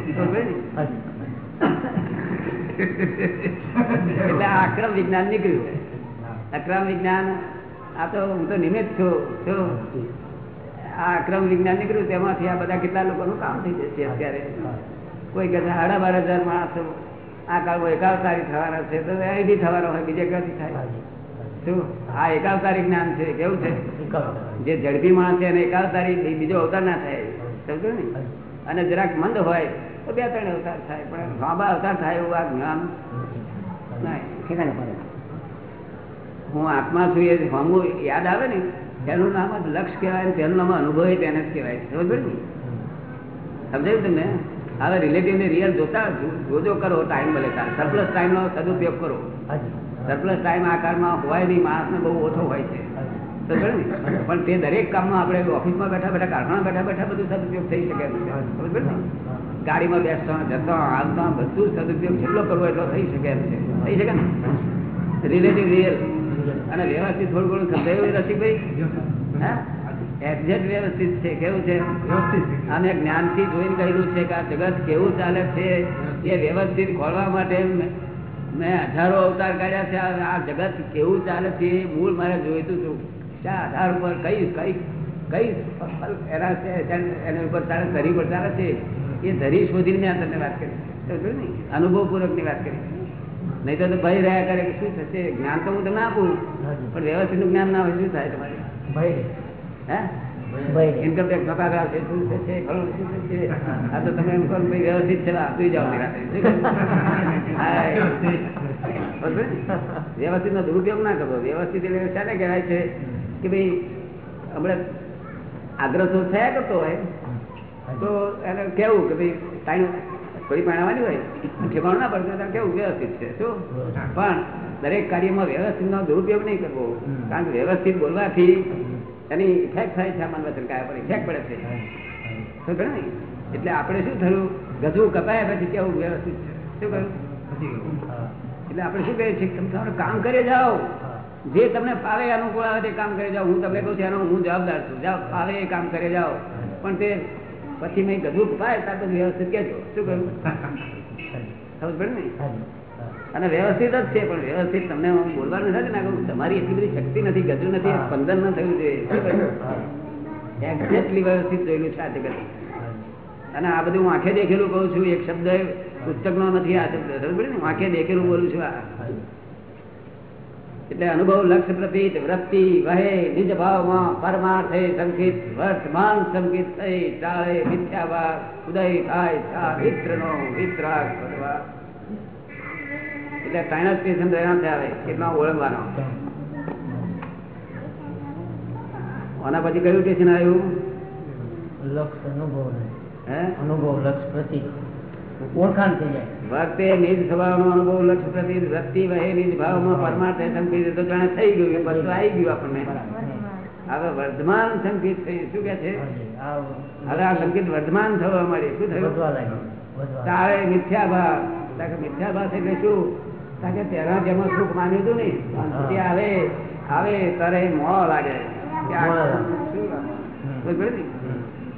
એટલે આ અક્રમ વિજ્ઞાન નીકળ્યું. અક્રમ વિજ્ઞાન આ તો હું તો નિમિત્ત છું શું આ અક્રમ વિજ્ઞાન નીકળ્યું તેમાંથી આ બધા કેટલા લોકોનું કામ થઈ જશે અત્યારે. કોઈ કહે સાડા બાર હજાર માણસો આ કાળમાં એકાવતારી થવાના છે. તો અહીંથી થવાનો હોય બીજે ક્યાંથી થાય. શું? આ એકાવતારી જ્ઞાન છે કેવું છે? જે ઝડપી માણસ છે એને એકાવતારી તારીખ બીજો અવતાર ના થાય. સમજો ને? અને જરાક મંદ હોય તો બે ત્રણ અવતાર થાય પણ લાંબા અવતાર થાય એવું આ જ્ઞાન નહીં. હું આત્મા છું એ હમું યાદ આવે ને તેનું નામ જ લક્ષ કહેવાય ને તેનું નામ અનુભવ તેને જ કહેવાય. સમજ ને? સમજાયું તમને? હવે રિલેટિવ ને રિયલ જોતા જોજો કરો ટાઈમ મળે તાર સરપ્લસ ટાઈમ નો સદુપયોગ કરો. સરપ્લસ ટાઈમ આ કાળમાં હોય નહીં માણસને બહુ ઓછો હોય છે? પણ તે દરેક કામમાં આપણે ઓફિસમાં બેઠા બેઠા કારખાના બેઠા બેઠા બધું સદુપયોગ થઈ શકે છે. સમજ ને? ગાડીમાં બેસતા જતા આવતા બધું સદુપયોગ જેટલો કરવો એટલો થઈ શકે એમ છે. થઈ શકે ને? રિલેટિવ રિયલ અને વ્યવસ્થિત થોડું ઘણું સમજાયું રસિકભાઈ? હા? એક્ઝેક્ટ વ્યવસ્થિત છે. કેવું છે? અમે જ્ઞાનથી જોઈને કહેલું છે કે આ જગત કેવું ચાલે છે? એ વ્યવસ્થિત ખોલવા માટે મેં- હજારો અવતાર કાઢ્યા છે. આ જગત કેવું ચાલે છે એ મૂળ મારે જોઈતું હતું. શા આધાર ઉપર કઈ કઈ કઈ એના છે? એના ઉપર તારે ધરી પર ચાલે છે એ ધરી શોધીને મેં તમને વાત કરી. અનુભવ પૂર્વક અનુભવપૂર્વકની વાત કરી. નહીં તો ભય રહ્યા કરે કે શું થશે? જ્ઞાન તો હું તમને આપું. પણ વ્યવસ્થિતનું જ્ઞાન ના હોય શું થાય તમારે? ભય. ઇન્કમ ટેક્સ કપાગા છે શું થશે? ફલાણું શું થશે? આ તો તમે એમ કહો ભાઈ વ્યવસ્થિત છે આ જાઓ નિરાંતે. શું કહ્યું? હા, એ. બરોબર ને? વ્યવસ્થિત નો દુરુપયોગ ના કરવો. વ્યવસ્થિત એટલે શાને કહેવાય છે કે ભાઈ હમણાં આગ્રહ થયા કરતો હોય. તો એને કેવું કે ભાઈ ટાઈમ થોડી પાણવાની હોય ઠેકાણું ના પડતું તો કેવું વ્યવસ્થિત છે શું? પણ દરેક કાર્યમાં વ્યવસ્થિત નો દુરુપયોગ નહીં કરવો. કારણ કે વ્યવસ્થિત બોલવાથી એની ઇફેક્ટ થાય છે મન વચન કાયા પર ઇફેક્ટ પડે છે. શું કહે ને એટલે આપણે શું થયું? ગધું કપાયા પછી કેવું વ્યવસ્થિત છે? શું કહ્યું? એટલે આપણે શું કહીએ છીએ? તમે કામ કરી જાઓ. જે તમને ફાવે અનુકૂળ આવે તે કામ કરી જાઓ. હું તમને કહું છું એનો હું જવાબદાર છું. જાઓ ફાવે એ કામ કરી જાઓ. પણ તે પછી મેં ગધું કપાય પછી વ્યવસ્થિત કહેજો. શું કહ્યું? ખબર પડે ને? અને વ્યવસ્થિત જ છે પણ વ્યવસ્થિત તમને હું બોલવાનું નથી ના કહું તમારી એટલી બધી શક્તિ નથી ગજુ નથી. સ્પંદન ન થયું જોઈએ. હા. એક્ઝેક્ટલી વ્યવસ્થિત જોયેલું છે આ જગત અને આ બધું હું આંખે દેખેલું કહું છું એક શબ્દ પુસ્તકનો નથી આ શબ્દ. ખબર પડે ને? આંખે દેખેલું બોલું છું આ. એટલે અનુભવ લક્ષ્ય પ્રતિત વૃત્તિ વહે નિજ ભાવમાં પરમાર્થે સંકિત વર્તમાન સંકિત થઈ ટાળે મિથ્યાભાવ ઉદય થાય ચા મિત્રનો વિતરાગ ભગવા એટલે ત્રણ જ સ્ટેશન રહેણા આવે કેટલા ઓળખવાનો આના પછી કયું સ્ટેશન આવ્યું? લક્ષ અનુભવ હે? અનુભવ લક્ષ પ્રતીક ઓળખાણ થઈ જાય. વર્તે નિજ સ્વભાવનો અનુભવ લક્ષ પ્રતિ વૃત્તિ વહે નિજ ભાવમાં પરમાર્થ સંકિત તો જાણે થઈ ગયું બધું આવી ગયું આપણને. હવે વર્ધમાન સંકિત થયું શું કે છે? હવે આ સંકેત વર્ધમાન થવા મળે શું થયું? તારે મિથ્યા ભાવ તાકે મિથ્યાભાવ એટલે શું? તાકે તેના જેમાં સુખ માન્યું હતું ને? આવે આવે તારે કે મોહ લાગે. શું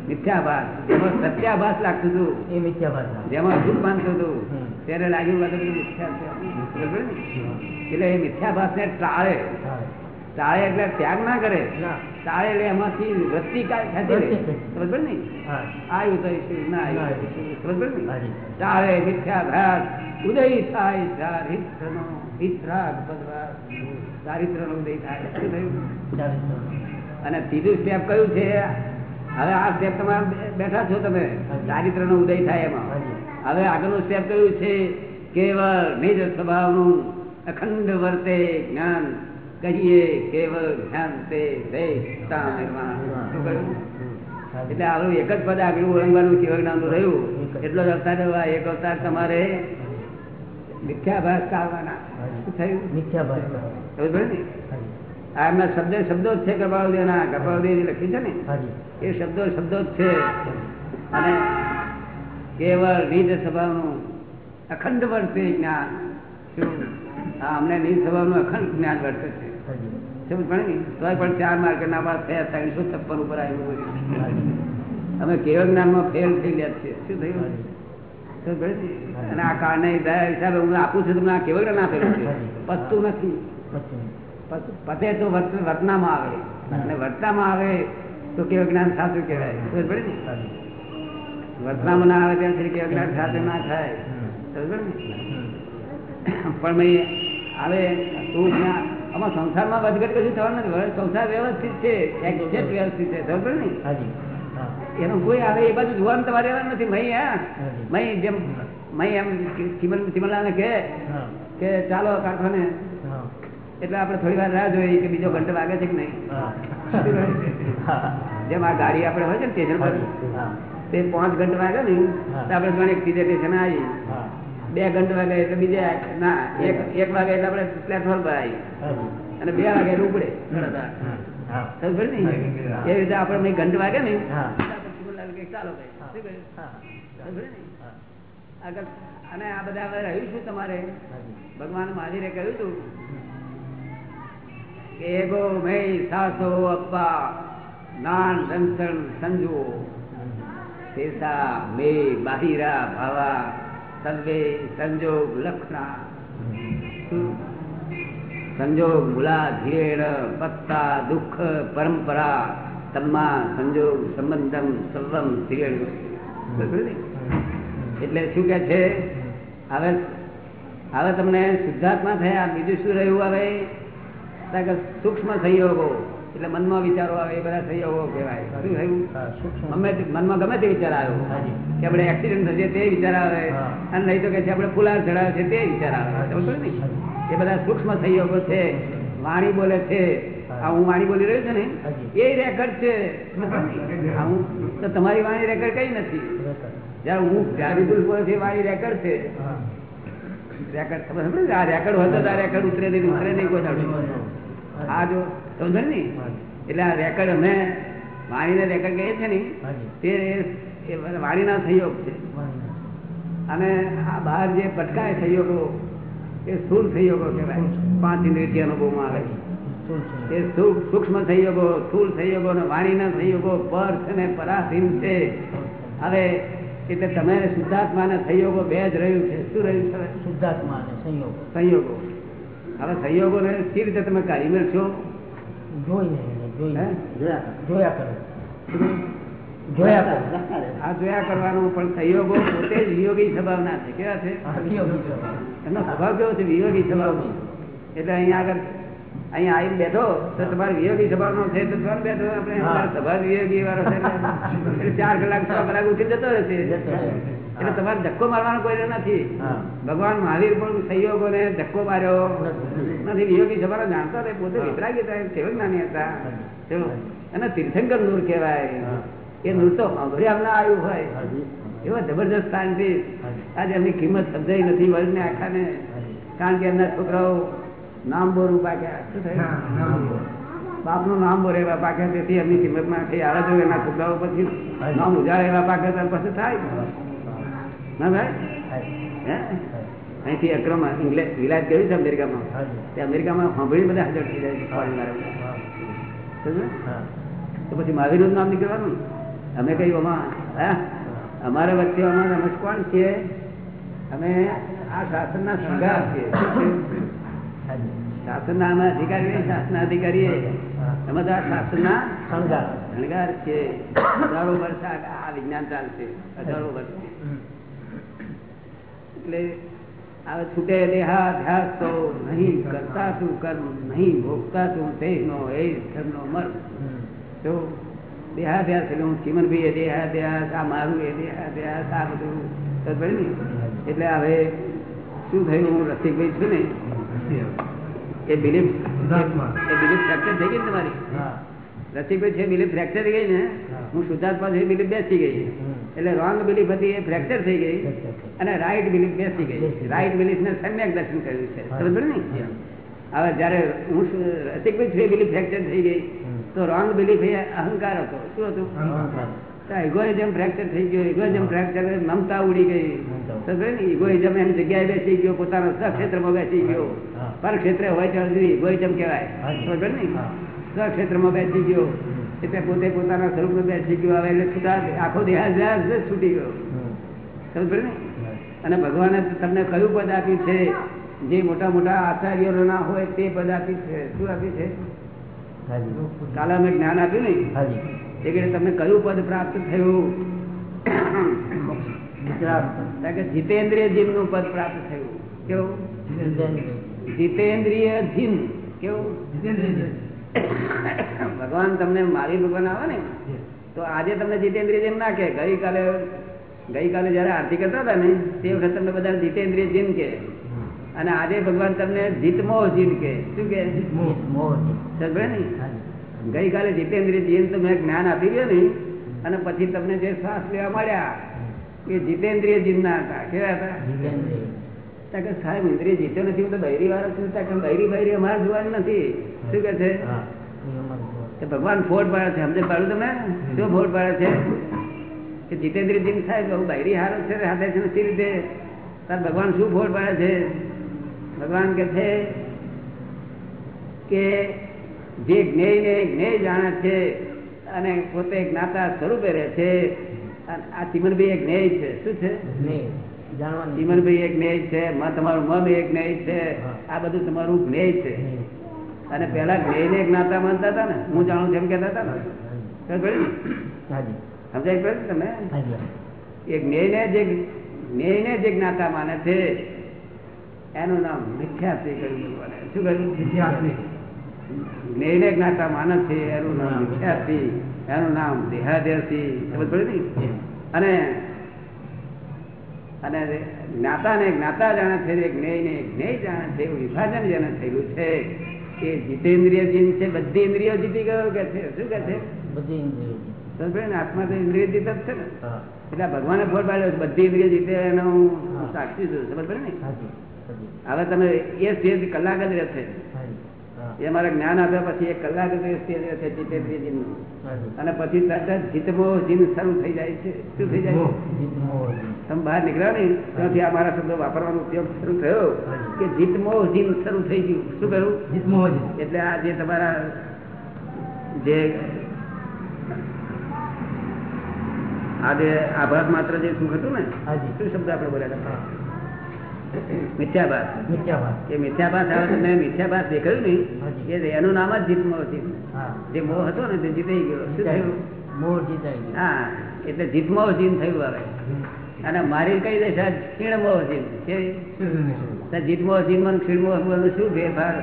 મિથ્યાભાસ. જેમાં સત્યાભાસ લાગતું હતું. એ મિથ્યાભાસ જેમાં સુખ માનતું હતું. ત્યારે લાગ્યું બધું મિથ્યા ને? એટલે એ મિથ્યાભાસ ને ટાળે. ટાળે એટલે ત્યાગ ના કરે. ટાળે એટલે એમાંથી વૃત્તિ ખેંચી લે. બરોબર ને? આવ્યું તો ના ના આવ્યું બરોબર ને? ટાળે મિથ્યાભાસ. ઉદય થાય ચારિત્રનો. વિતરાગ ભગવાન. ચારિત્રનો ઉદય થાય. ચારિત્ર. અને ત્રીજું સ્ટેપ કયું છે? હવે આ સ્ટેપ તમારે બેઠા છો તમે. ચારિત્રનો ઉદય થાય એમાં. હવે આગળનું સ્ટેપ કયું છે? કેવળ નિજ સ્વભાવનું અખંડ વર્તે જ્ઞાન કહીએ કેવળ જ્ઞાન તે એટલે આવું એક જ પદ આગળ ઓળંગવાનું કેવળ જ્ઞાન રહ્યું એટલો જ અવતાર એક અવતાર તમારે મિથ્યાભાસ કાઢવાના શું થયું? મિથ્યા આ એમના શબ્દ શબ્દો જ છે કપાળદેવના કપાળદેવ લખી છે ને? એ શબ્દો શબ્દો જ છે. અને કેવળ નિજ સ્વભાવનું અખંડ વર્તે જ્ઞાન. અમને નિજ સ્વભાવનું અખંડ જ્ઞાન વર્તે છે. સમજ પડે ને તોય પણ ચાર માર્ક ના બાદ થયા ત્રણસો છપ્પન ઉપર આવ્યું. અમે કેવળ જ્ઞાનમાં ફેલ થઈ ગયા છીએ. શું થયું? ને? અને આ કારણે હિસાબે હું આપું છું તમને આ કેવળ જ્ઞાન આપેલું છે. પતતું નથી. પત- તો વર્તનામાં આવે. અને વર્તનામાં આવે તો કેવું જ્ઞાન સાચું કહેવાય? સમજ પડે ને? વર્તનામાં ના આવે ત્યાં સુધી કેવું જ્ઞાન સાચું ના થાય. સમજ પડે ને? પણ હવે તું જ્ઞાન આમાં સંસારમાં વધઘટ કશું થવાનું નથી. સંસાર વ્યવસ્થિત છે. એક્ઝેક્ટ વ્યવસ્થિત છે. સમજ પડે ને? એનું કોઈ આવે એ બાજુ જોવાનું તમારે રહેવાનું નથી. મહી હા. મહી મય જેમ મય એમ ચિમલ ચિમલાને કહે કે ચાલો કારખાને. એટલે આપણે થોડી વાર રાહ જોઈએ કે બીજો ઘંટો વાગે છે કે નહીં. જેમ આ ગાડી આપણે હોય છે ને સ્ટેશન પર તે પાંચ ઘંટ વાગે ને તો આપણે જાણે ત્રીજે સ્ટેશન આવી બે ઘંટ વાગે એટલે બીજે ના એક એક વાગે એટલે આપણે પ્લેટફોર્મ પર આવી અને બે વાગે એટલે ઉપડે. પડી ને? એ રીતે આપણે ઘંટ વાગે ને? ખબર ચાલો અને આ બધા રહ્યું શું તમારે. ભગવાન મહાવીરે કહ્યું હતું એગો મે સાસો અપ્પા. નાન દંસણ સંજુ તેસા મે બાહિરા ભાવા. સર્વે સંજોગ લક્ષણા સંજોગ ભૂલા ધીરેણ પત્તા દુઃખ પરંપરા. તમ્મા સંજોગ સંબંધમ સર્વમ ધીરેણ. એટલે શું કે છે? હવે હવે તમને શુદ્ધાત્મા થયા. બીજું શું રહ્યું હવે? સૂક્ષ્મ સંયોગો એટલે મનમાં વિચારો આવે એ બધા સંયોગો કહેવાય. શું થયું. મનમાં ગમે તે વિચાર આવ્યો. કે આપણે એક્સિડન્ટ થશે તે વિચાર આવે. અને નહીં તો કે આપણે ફુલાર ચડાવે છે તે વિચાર આવે. ને? એ બધા સૂક્ષ્મ સંયોગો છે. વાણી બોલે છે. આ હું વાણી બોલી રહ્યો છું ને? એ રેકર્ડ છે. હું. તો તમારી વાણી રેકર્ડ કઈ નથી. જયારે હું જ્યારે બોલું છે વાણી રેકર્ડ છે. રેકર્ડ ખબર આ રેકર્ડ હોય તો આ રેકર્ડ ઉતરે નહીં ઉતરે નહીં કોઈ. આ જો સમજો ને? એટલે આ રેકર્ડ અમે વાણીને રેકર્ડ કહીએ છીએ ને તે વાણીના સંયોગ છે. અને આ બહાર જે પટકાય સહયોગો એ સ્થૂળ સહયોગો કહેવાય. પાંચ ઇન્દ્રિય અનુભવમાં આવે. છે. એ સૂક્ષ્મ સહયોગો સ્થૂળ સહયોગો અને વાણીના સંયોગો પર છે ને પરાધીન છે. હવે એટલે તમે શુદ્ધાત્માના સહયોગો બે જ રહ્યું છે. શું રહ્યું છે? શુદ્ધાત્મા સંયોગો. સંયોગ. હવે સંયોગોને સી રીતે તમે કાઢી? મેળશો? જોયા કરવાનું પણ સહયોગો પોતે જ વિયોગી સ્વભાવના છે. કેવા છે? એનો સ્વભાવ. કેવો છે? વિયોગી સ્વભાવ. એટલે અહીંયા આગળ અહીંયા આવીને બેઠો તો તમારે વિયોગી સ્વભાવ નો છે તો કોણ બેઠો. આપણે. સ્વભાવ વિયોગી વાળો છે. ચાર કલાક છ કલાક ઉઠી જતો રહેશે. એટલે તમારે ધક્કો મારવાનો કોઈ નથી. ભગવાન મહાવીર પણ સંયોગોને ધક્કો માર્યો. નથી. વિયોગી સ્વભાવ જાણતા હતા પોતે વિતરાગી હતા સેવક નાની હતા. એને તીર્થંકર નૂર કહેવાય. એ નૂર તો અઘર્યામ અમને આવ્યું હોય. એવા જબરજસ્ત સાયન્ટિસ્ટ આજે એમની કિંમત સમજાઈ નથી વર્લ્ડ ને આખાને. ને કારણ કે એમના છોકરાઓ નામ બોરું પાક્યા શું થયું? બાપનું નામ બોરે એવા પાક્યા તેથી એમની કિંમતમાં થઈ આવે જો એના છોકરાઓ પછી નામ ઉજાડે એવા પાક્યા પછી થાય. ના ભાઈ? અહીંથી અક્રમ ઇંગ્લેન્ડ વિલાજ ગયું છે અમેરિકામાં? તે અમેરિકામાં સાંભળી બધા હાજર થઈ જાય. તો પછી મહાવીરનું નામ નીકળવાનું? અમે કહ્યું અમા હે? અમારા વચ્ચે અમારે અમે કોણ છીએ અમે આ શાસનના સંઘાર છીએ? શાસનના અમે અધિકારી શાસન અધિકારી. અમે તો આ શાસનના શણગાર. શણગાર છે. હજારો વર્ષ આ વિજ્ઞાન ચાલશે. હજારો વર્ષથી. હમ. એટલે હવે છૂટે દેહાધ્યાસ તો નહીં કરતા તું કર્મ નહીં ભોગતા તું તેનો એ ધર્મનો હમ. તો દેહાધ્યાસ એટલે હું ચીમનભાઈ એ દેહાધ્યાસ આ મારું એ દેહાધ્યાસ આ બધું તો ને? એટલે હવે શું થયું હું રસિકભાઈ છું ને? એ બિલીફ એ બિલીફ ફ્રેક્ચર થઈ ગઈ ને તમારી? રસિકભાઈ છે બિલીફ ફ્રેક્ચર થઈ ગઈ ને? હું. શુદ્ધાત્મા છે બિલીફ બેસી ગઈ. એટલે રોંગ બિલીફ હતી એ ફ્રેક્ચર થઈ ગઈ. અને રાઈટ બિલીફ બેસી ગઈ. રાઈટ બિલીફ ને સમ્યક દર્શન કર્યું છે. સમજ ને? હવે જયારે હું રસિકભાઈ છું બિલીફ ફ્રેક્ચર થઈ ગઈ તો રોંગ બિલીફ એ અહંકાર હતો. શું હતું? ઇગોઇઝમ ફ્રેક્ચર થઈ ગયો. ઇગોઇઝમ ફ્રેક્ચર મમતા ઉડી ગઈ. સમજે ને? ઇગોઇઝમ એની જગ્યાએ બેસી ગયો પોતાના સ્વક્ષેત્રમાં બેસી ગયો. પરક્ષેત્ર હોય ત્યાં સુધી ઇગોઇઝમ કહેવાય. સમજે ને? સ્વક્ષેત્રમાં બેસી ગયો. એટલે પોતે પોતાના સ્વરૂપ બેસી ગયો આવે એટલે છૂટા આખો દેહાજ છૂટી ગયો. સમજ ને? અને ભગવાને તમને કયું પદ આપ્યું છે? જે મોટા મોટા આચાર્યો ના હોય તે પદ આપ્યું છે. શું આપ્યું છે? કાલે અમે જ્ઞાન આપ્યું ને એટલે તમને કયું પદ પ્રાપ્ત થયું? કે જીતેન્દ્રિય જીમનું પદ પ્રાપ્ત થયું. કેવું? જીતેન્દ્રિય. જીમ કેવું? ભગવાન તમને મારી ભગવાન આવે ને તો આજે તમને જીતેન્દ્રિય જેમ ના કે ગઈકાલે ગઈકાલે જયારે આરતી કરતા હતા ને તે વખત તમને બધા જીતેન્દ્રિય જીન કે. અને આજે ભગવાન તમને જીતમો જીન કે. શું કે. સમજે ને. ગઈકાલે જીતેન્દ્રિય જીન તો મેં જ્ઞાન આપી ગયો ને અને પછી તમને જે શ્વાસ લેવા મળ્યા એ જીતેન્દ્રિય જીન ના હતા. કેવા હતા? કે સાહેબ ઇન્દ્રિય જીતો નથી હું તો બૈરી વાળો છું કે બૈરી બૈરી અમારે જોવાનું નથી. શું કે છે? ભગવાન ફોડ પાડે છે સમજે પાડું તમે? શું ફોડ પાડે છે? કે જીતેન્દ્રજી સાહેબ બહુ બૈરી હારો છે હાથે છે ને સી રીતે? તાર ભગવાન શું ફોડ પાડે છે? ભગવાન કે છે કે જે જ્ઞેયને જ્ઞેય જાણે છે અને પોતે જ્ઞાતા સ્વરૂપે રહે છે આ ચીમનભાઈ એક જ્ઞેય છે. શું છે? નહીં. જાણવાની. ચીમનભાઈ એક જ્ઞેય છે તમારું મન એક જ્ઞેય છે આ બધું તમારું જ્ઞેય છે અને પેલા જ્ઞેય ને જ્ઞાતા માનતા હતા ને હું જાણું છું એમ કહેતા હતા ને હાજી. ખબર પડી ને? હાજી. સમજાય પડી તમે હાજી. એ જ્ઞેયને જે જ્ઞેયને જે જ્ઞાતા માને છે એનું નામ કહ્યું ભગવાને. શું કહ્યું જ્ઞેયને જ્ઞાતા માને છે એનું નામ મિથ્યાત્વી એનું નામ દેહાદ્યાસી સમજ પડી ને અને અને જ્ઞાતા ને જ્ઞાતા જાણે છે જ્ઞેય ને જ્ઞેય જાણે છે એવું વિભાજન જેને થયેલું છે એ જીતેન્દ્રિય જીન છે બધી ઇન્દ્રિયો જીતી ગયો કે છે શું કે છે બધી ઇન્દ્રિયો. આત્મા તો ઇન્દ્રિય જીત જ છે ને. એટલે ભગવાને ફોડ પાડ્યો બધી ઇન્દ્રિય જીતે એનો હું સાક્ષી છું સમજ પડે ને. હવે તમે એ સ્ટેજ કલાક જ રહેશે. એ મારે જ્ઞાન આપ્યા પછી એક કલાક. અને પછી તરત જ જીતમો જીન શરૂ થઈ જાય છે શું થઈ જાય. તમે બહાર નીકળ્યા ને ત્યાંથી આ મારા શબ્દો વાપરવાનો ઉપયોગ શરૂ થયો કે જીતમો જીન શરૂ થઈ ગયું શું કરું એટલે આ જે તમારા જે આ જે આભાસ માત્ર જે સુખ હતું ને. શું શબ્દ આપણે બોલ્યા હતા. મિથ્યાભાસ. મિથ્યાભાસ. એ મિથ્યાભાસ આવે તો મેં મિથ્યાભાસ દેખાયું ને એનું નામ જ મોહ હતો ને તે જીતાઈ ગયો. શું થયું? મોહ જીતાઈ હા એટલે જીતમો જીન થયું આવે અને મારી કઈ દશા ક્ષીણમો જીન છે જીતમો જીન મન ક્ષીણમો શું ફેરફાર?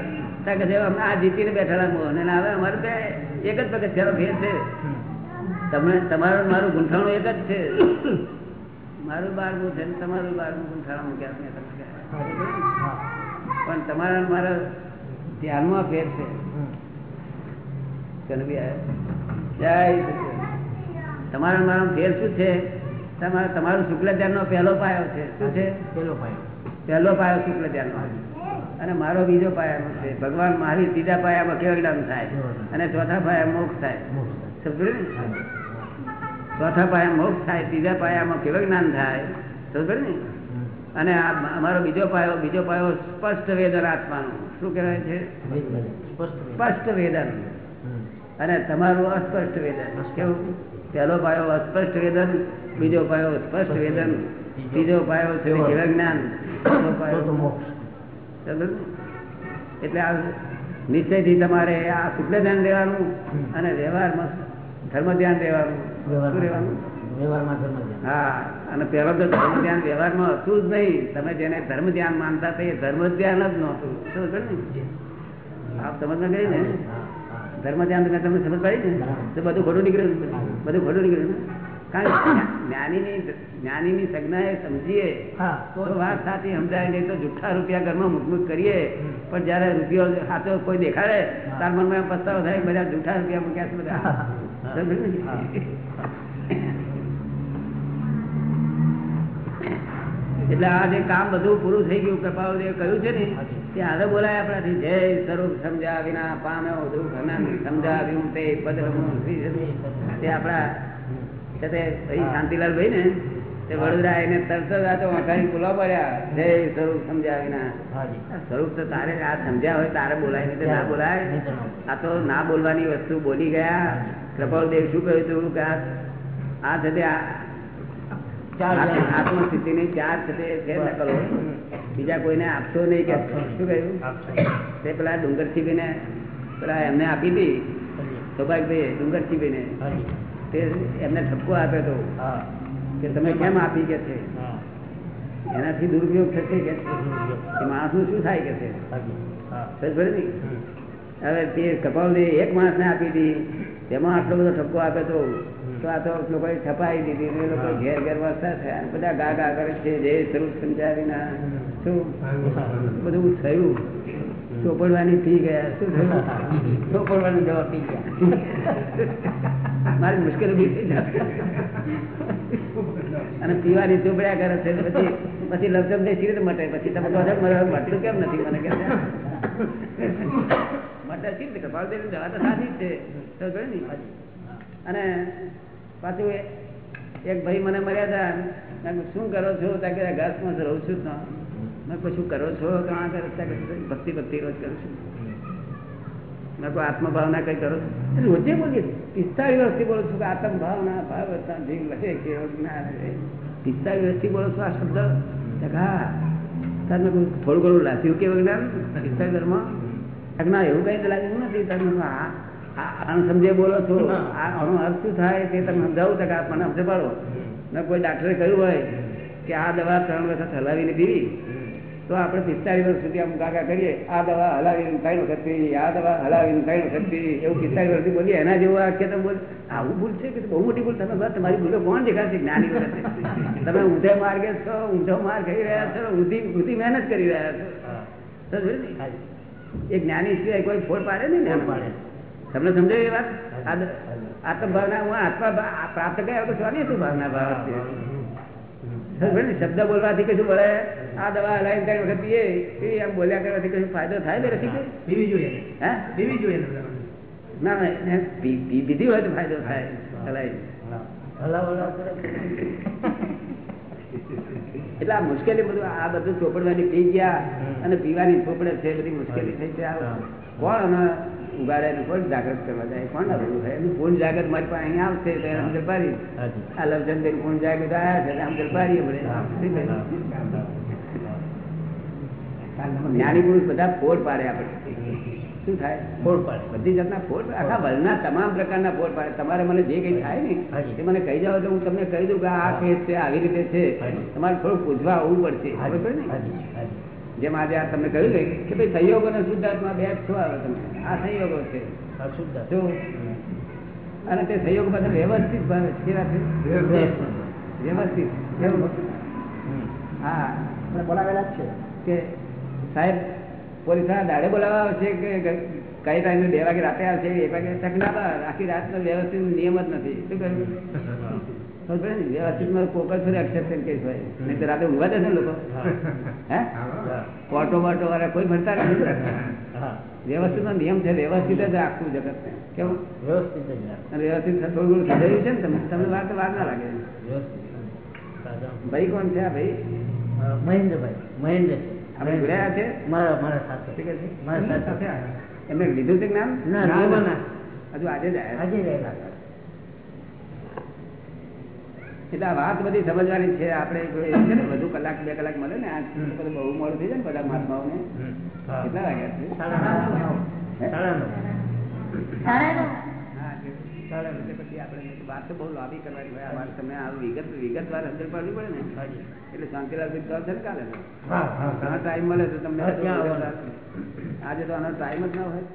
કે આ જીતીને બેઠેલા મોહ. ને હવે અમારે બે એક જ પગથિયાનો ફેર છે. તમને તમારું મારું ગૂંઠાણું એક જ છે. મારું બારમું છે તમારું બારમું ગૂંઠાણું મૂક્યા. પણ તમારા મારા ધ્યાનમાં ફેર છે. તમારા મારા ફેર શું છે? તમારા તમારું શુક્લ ધ્યાન નો પહેલો પાયો છે. શું છે? પહેલો પાયો. પહેલો પાયો શુક્લ ધ્યાન નો અને મારો બીજો પાયા છે. ભગવાન મારી ત્રીજા પાયામાં કેવું જ્ઞાન થાય? અને ચોથા પાયા મોક્ષ થાય? મોહ સમજ્યું ચોથા પાયા મોક્ષ થાય ત્રીજા પાયામાં કેવું જ્ઞાન થાય? સમજ ને? અને આ અમારો બીજો પાયો બીજો પાયો સ્પષ્ટ વેદન આત્માનું. શું કહેવાય છે? સ્પષ્ટ વેદન. અને તમારું અસ્પષ્ટ વેદન. કેવું? પહેલો પાયો અસ્પષ્ટ વેદન બીજો પાયો સ્પષ્ટ વેદન ત્રીજો પાયો છે કેવળ જ્ઞાન પાયો મોક્ષ. એટલે આ નિશ્ચયથી તમારે આ શુક્લ ધ્યાન રહેવાનું અને વ્યવહારમાં ધર્મ ધ્યાન રહેવાનું શું રહેવાનું? હા અને પેલો તો ધર્મ ધ્યાન વ્યવહારમાં હતું જ નહીં. તમે જેને ધર્મ ધ્યાન માનતા હતા એ ધર્મ ધ્યાન જ નહોતું. ખબર ને? ગઈ ને. ધર્મ ધ્યાન તમે તમને સમજ પડી ને? તો બધું ખોટું નીકળ્યું બધું ખોટું નીકળ્યું ને? કારણ કે જ્ઞાનીની જ્ઞાનીની સંજ્ઞાએ સમજીએ તો વાત સાચી સમજાય નહીં તો જુઠ્ઠા રૂપિયા ઘરમાં મુકમુક કરીએ. પણ જયારે રૂપિયો સાચો કોઈ દેખાડે તાર મનમાં પસ્તાવો થાય બધા જુઠ્ઠા રૂપિયા મૂક્યા છે બધા સમજ્યું ને? એટલે આ જે કામ બધું પૂરું થઈ ગયું કૃપાળુદેવ કહ્યું છે ને તે બોલાય આપણાથી જય સ્વરૂપ સમજ્યા વિના પામે દુઃખ અનંત સમજાવ્યું તે પદરમું તે આપણા તે શાંતિલાલ ભાઈ ને તે વડોદરા એને તરત જ આ તો વાંકાની બોલવા પડ્યા જય સ્વરૂપ સમજ્યા વિના. સ્વરૂપ તો તારે આ સમજ્યા હોય તારે બોલાય નહીં તો ના બોલાય. આ તો ના બોલવાની વસ્તુ બોલી ગયા. કૃપાળદેવ શું કહ્યું હતું કે આ આ છે તે ચાર નકલો. બીજા કોઈને આપશો નહીં કે શું કહ્યું? તે પેલા ડુંગર છીપીને પેલા એમને આપી હતી. સૌભાગભાઈ ડુંગર છીપીને તે એમને ઠપકો આપ્યો હતો કે તમે કેમ આપી કે છે? એનાથી દુરુપયોગ થશે કે માણસ કે માણસનું શું થાય કે છે? હવે તે કપાલને એક માણસને આપી હતી. તેમાં આટલો બધો ઠપકો આપ્યો તો તો આ તો લોકોએ છપાઈ દીધી. એ લોકો ઘેર ઘેર વસતા થયા બધા ગા ગા કરે છે જે સ્વરૂપ સમજાવીના શું? બધું થયું. ચોપડવાની પી ગયા. શું થયું? ચોપડવાની દવા પી ગયા. મારી મુશ્કેલી બી થઈ જાય. અને પીવાની ચોપડ્યા કરે છે પછી પછી લગભગ ને રીતે મટે. પછી તમે કહો છો કેમ નથી? મને કે મટે સી રીતે દવા તો સાચી છે. અને પાછું એક ભાઈ મને મળ્યા હતા. શું કરો છો? ત્યાં ઘાસમાં રહું છું મેં કહું શું કરો છો? તો આ કરે ભક્તિ ભક્તિ રોજ કરું છું. મેં કોઈ આત્મભાવના કઈ કરો રોજે બોલીએ. પિસ્તાળીસ વર્ષથી બોલું છું કે આત્મભાવના ભાવ જીવ લખે કે પિસ્તાળીસ વર્ષથી બોલો છો આ શબ્દ. હા. તાર મેં થોડું ઘણું લાસ્યું કે જ્ઞાન? પિસ્તાળીસ વર્ષમાં? ના એવું કઈ લાગ્યું નથી. તમે અણસમજે બોલો છો. આનો અર્થ શું થાય તે તમે સમજાવું તક આપ મને સમજ પાડો. ને કોઈ ડાક્ટરે કહ્યું હોય કે આ દવા ત્રણ વખત હલાવીને પીવી. તો આપણે પિસ્તાળીસ વર્ષ સુધી આમ કાકા કરીએ. આ દવા હલાવીને ત્રણ વખત પીવી આ દવા હલાવીને ત્રણ વખત પીવી એવું પિસ્તાળીસ વર્ષથી બોલીએ. એના જેવું આ કે તમે બોલ આવું ભૂલ છે કે બહુ મોટી ભૂલ? તમે બસ તમારી ભૂલો કોણ દેખાશે જ્ઞાની વખતે? તમે ઊંધે માર્ગે છો ઊંધો માર્ગ કરી રહ્યા છો ઊંધી ઊંધી મહેનત કરી રહ્યા છો. એ જ્ઞાની સિવાય કોઈ ફોડ પાડે ને ફોડ પાડે. તમને સમજાય એ વાત? આ- આત્મભાવના હું આત્મા પ્રાપ્ત કર્યા તો સ્વાની હતું ભાવના ભાવ? શબ્દ બોલવાથી કશું બોલે આ દવા લાઈન ત્રણ વખત પીએ એ આમ બોલ્યા કરવાથી કશું ફાયદો થાય ને રસી પીવી જોઈએ. હે? પીવી જોઈએ ના ના પીધી હોય તો ફાયદો થાય હલાવી હલાવ એટલે આ મુશ્કેલી બધું આ બધું ચોપડવાની પી ગયા અને પીવાની ચોપડે છે બધી મુશ્કેલી થઈ છે. કોણ અમે ઉગાડે કોણ જાગૃત કરવા જાય? કોણ અવરું થાય એનું પૂર્ણ જાગૃત મારી પાસે અહીંયા આવશે તો પાડી હાજી. આ લવચંદ પૂર્ણ જાગૃત આવ્યા છે આમ પાડીએ પડે જ્ઞાની પુરુષ બધા ફોડ પાડે આપણે. શું થાય? ફોડ પાડે. બધી જાતના ફોડ આખા વર્ણના તમામ પ્રકારના ફોડ પાડે. તમારે મને જે કઈ થાય ને. તે મને કહી જાવ તો હું તમને કહી દઉં કે આ કેસ છે આવી રીતે છે. તમારે થોડું પૂછવા આવવું પડશે. ને? જેમ આજે આ તમને કહ્યું ને કે ભાઈ સંયોગો અને શુદ્ધાત્મા બે શું આવે તમે આ સંયોગો છે. શું અને તે સંયોગ બધા વ્યવસ્થિત ભાવે છે. કેવા છે? વ્યવસ્થિત. હમ. હા. બોલાવેલા જ છે. કે સાહેબ પોલીસવાળા દાડે બોલાવવા આવશે કે કઈ ટાઈમે બે વાગે રાતે આવશે? એક વાગે તક ના આખી રાતનો વ્યવસ્થિત નિયમ જ નથી. શું કહ્યું? ખબર પડે કોકર થોડી એક્સેપ્શન કેસ હોય નહીં તો રાતે ઊંઘવા દેશે લોકો. હે? હા. કોર્ટો વાળા કોઈ ભરતા નથી. હા વ્યવસ્થિતનો નિયમ છે. વ્યવસ્થિત જ આખું જગત કેવું? વ્યવસ્થિત જ વ્યવસ્થિત થોડું ઘણું સમજાયું છે ને તમને? તમને વાર તો વાર ના લાગે. ભાઈ કોણ છે આ ભાઈ? મહેન્દ્રભાઈ. મહેન્દ્ર છે આપણે જોડાયા છે? મારા મારા સાથે. શું કહે છે? મારા સાથે. સાથે એમને લીધું છે જ્ઞાન? ના હજુ આજે જ આજે રહેલા એટલે આ વાત બધી સમજવાની છે. આપણે જો છે ને વધુ કલાક બે કલાક મળે ને આ બધું બહુ મોડું થઈ જાય ને બધા મહાત્માઓને. કેટલા વાગ્યા છે? સાડા નવ. સાડા નવ. સાડા એટલે પછી આપણે વાત તો બહુ લાંબી કરવાની હોય આ વાત તમે આ વિગત વિગતવાર અંદર પડવી પડે ને. એટલે શાંતિલાલ ભાઈ તો છે ને કાલે તો. હા હા ઘણા ટાઈમ મળે તો તમને આજે તો આનો ટાઈમ જ ના હોય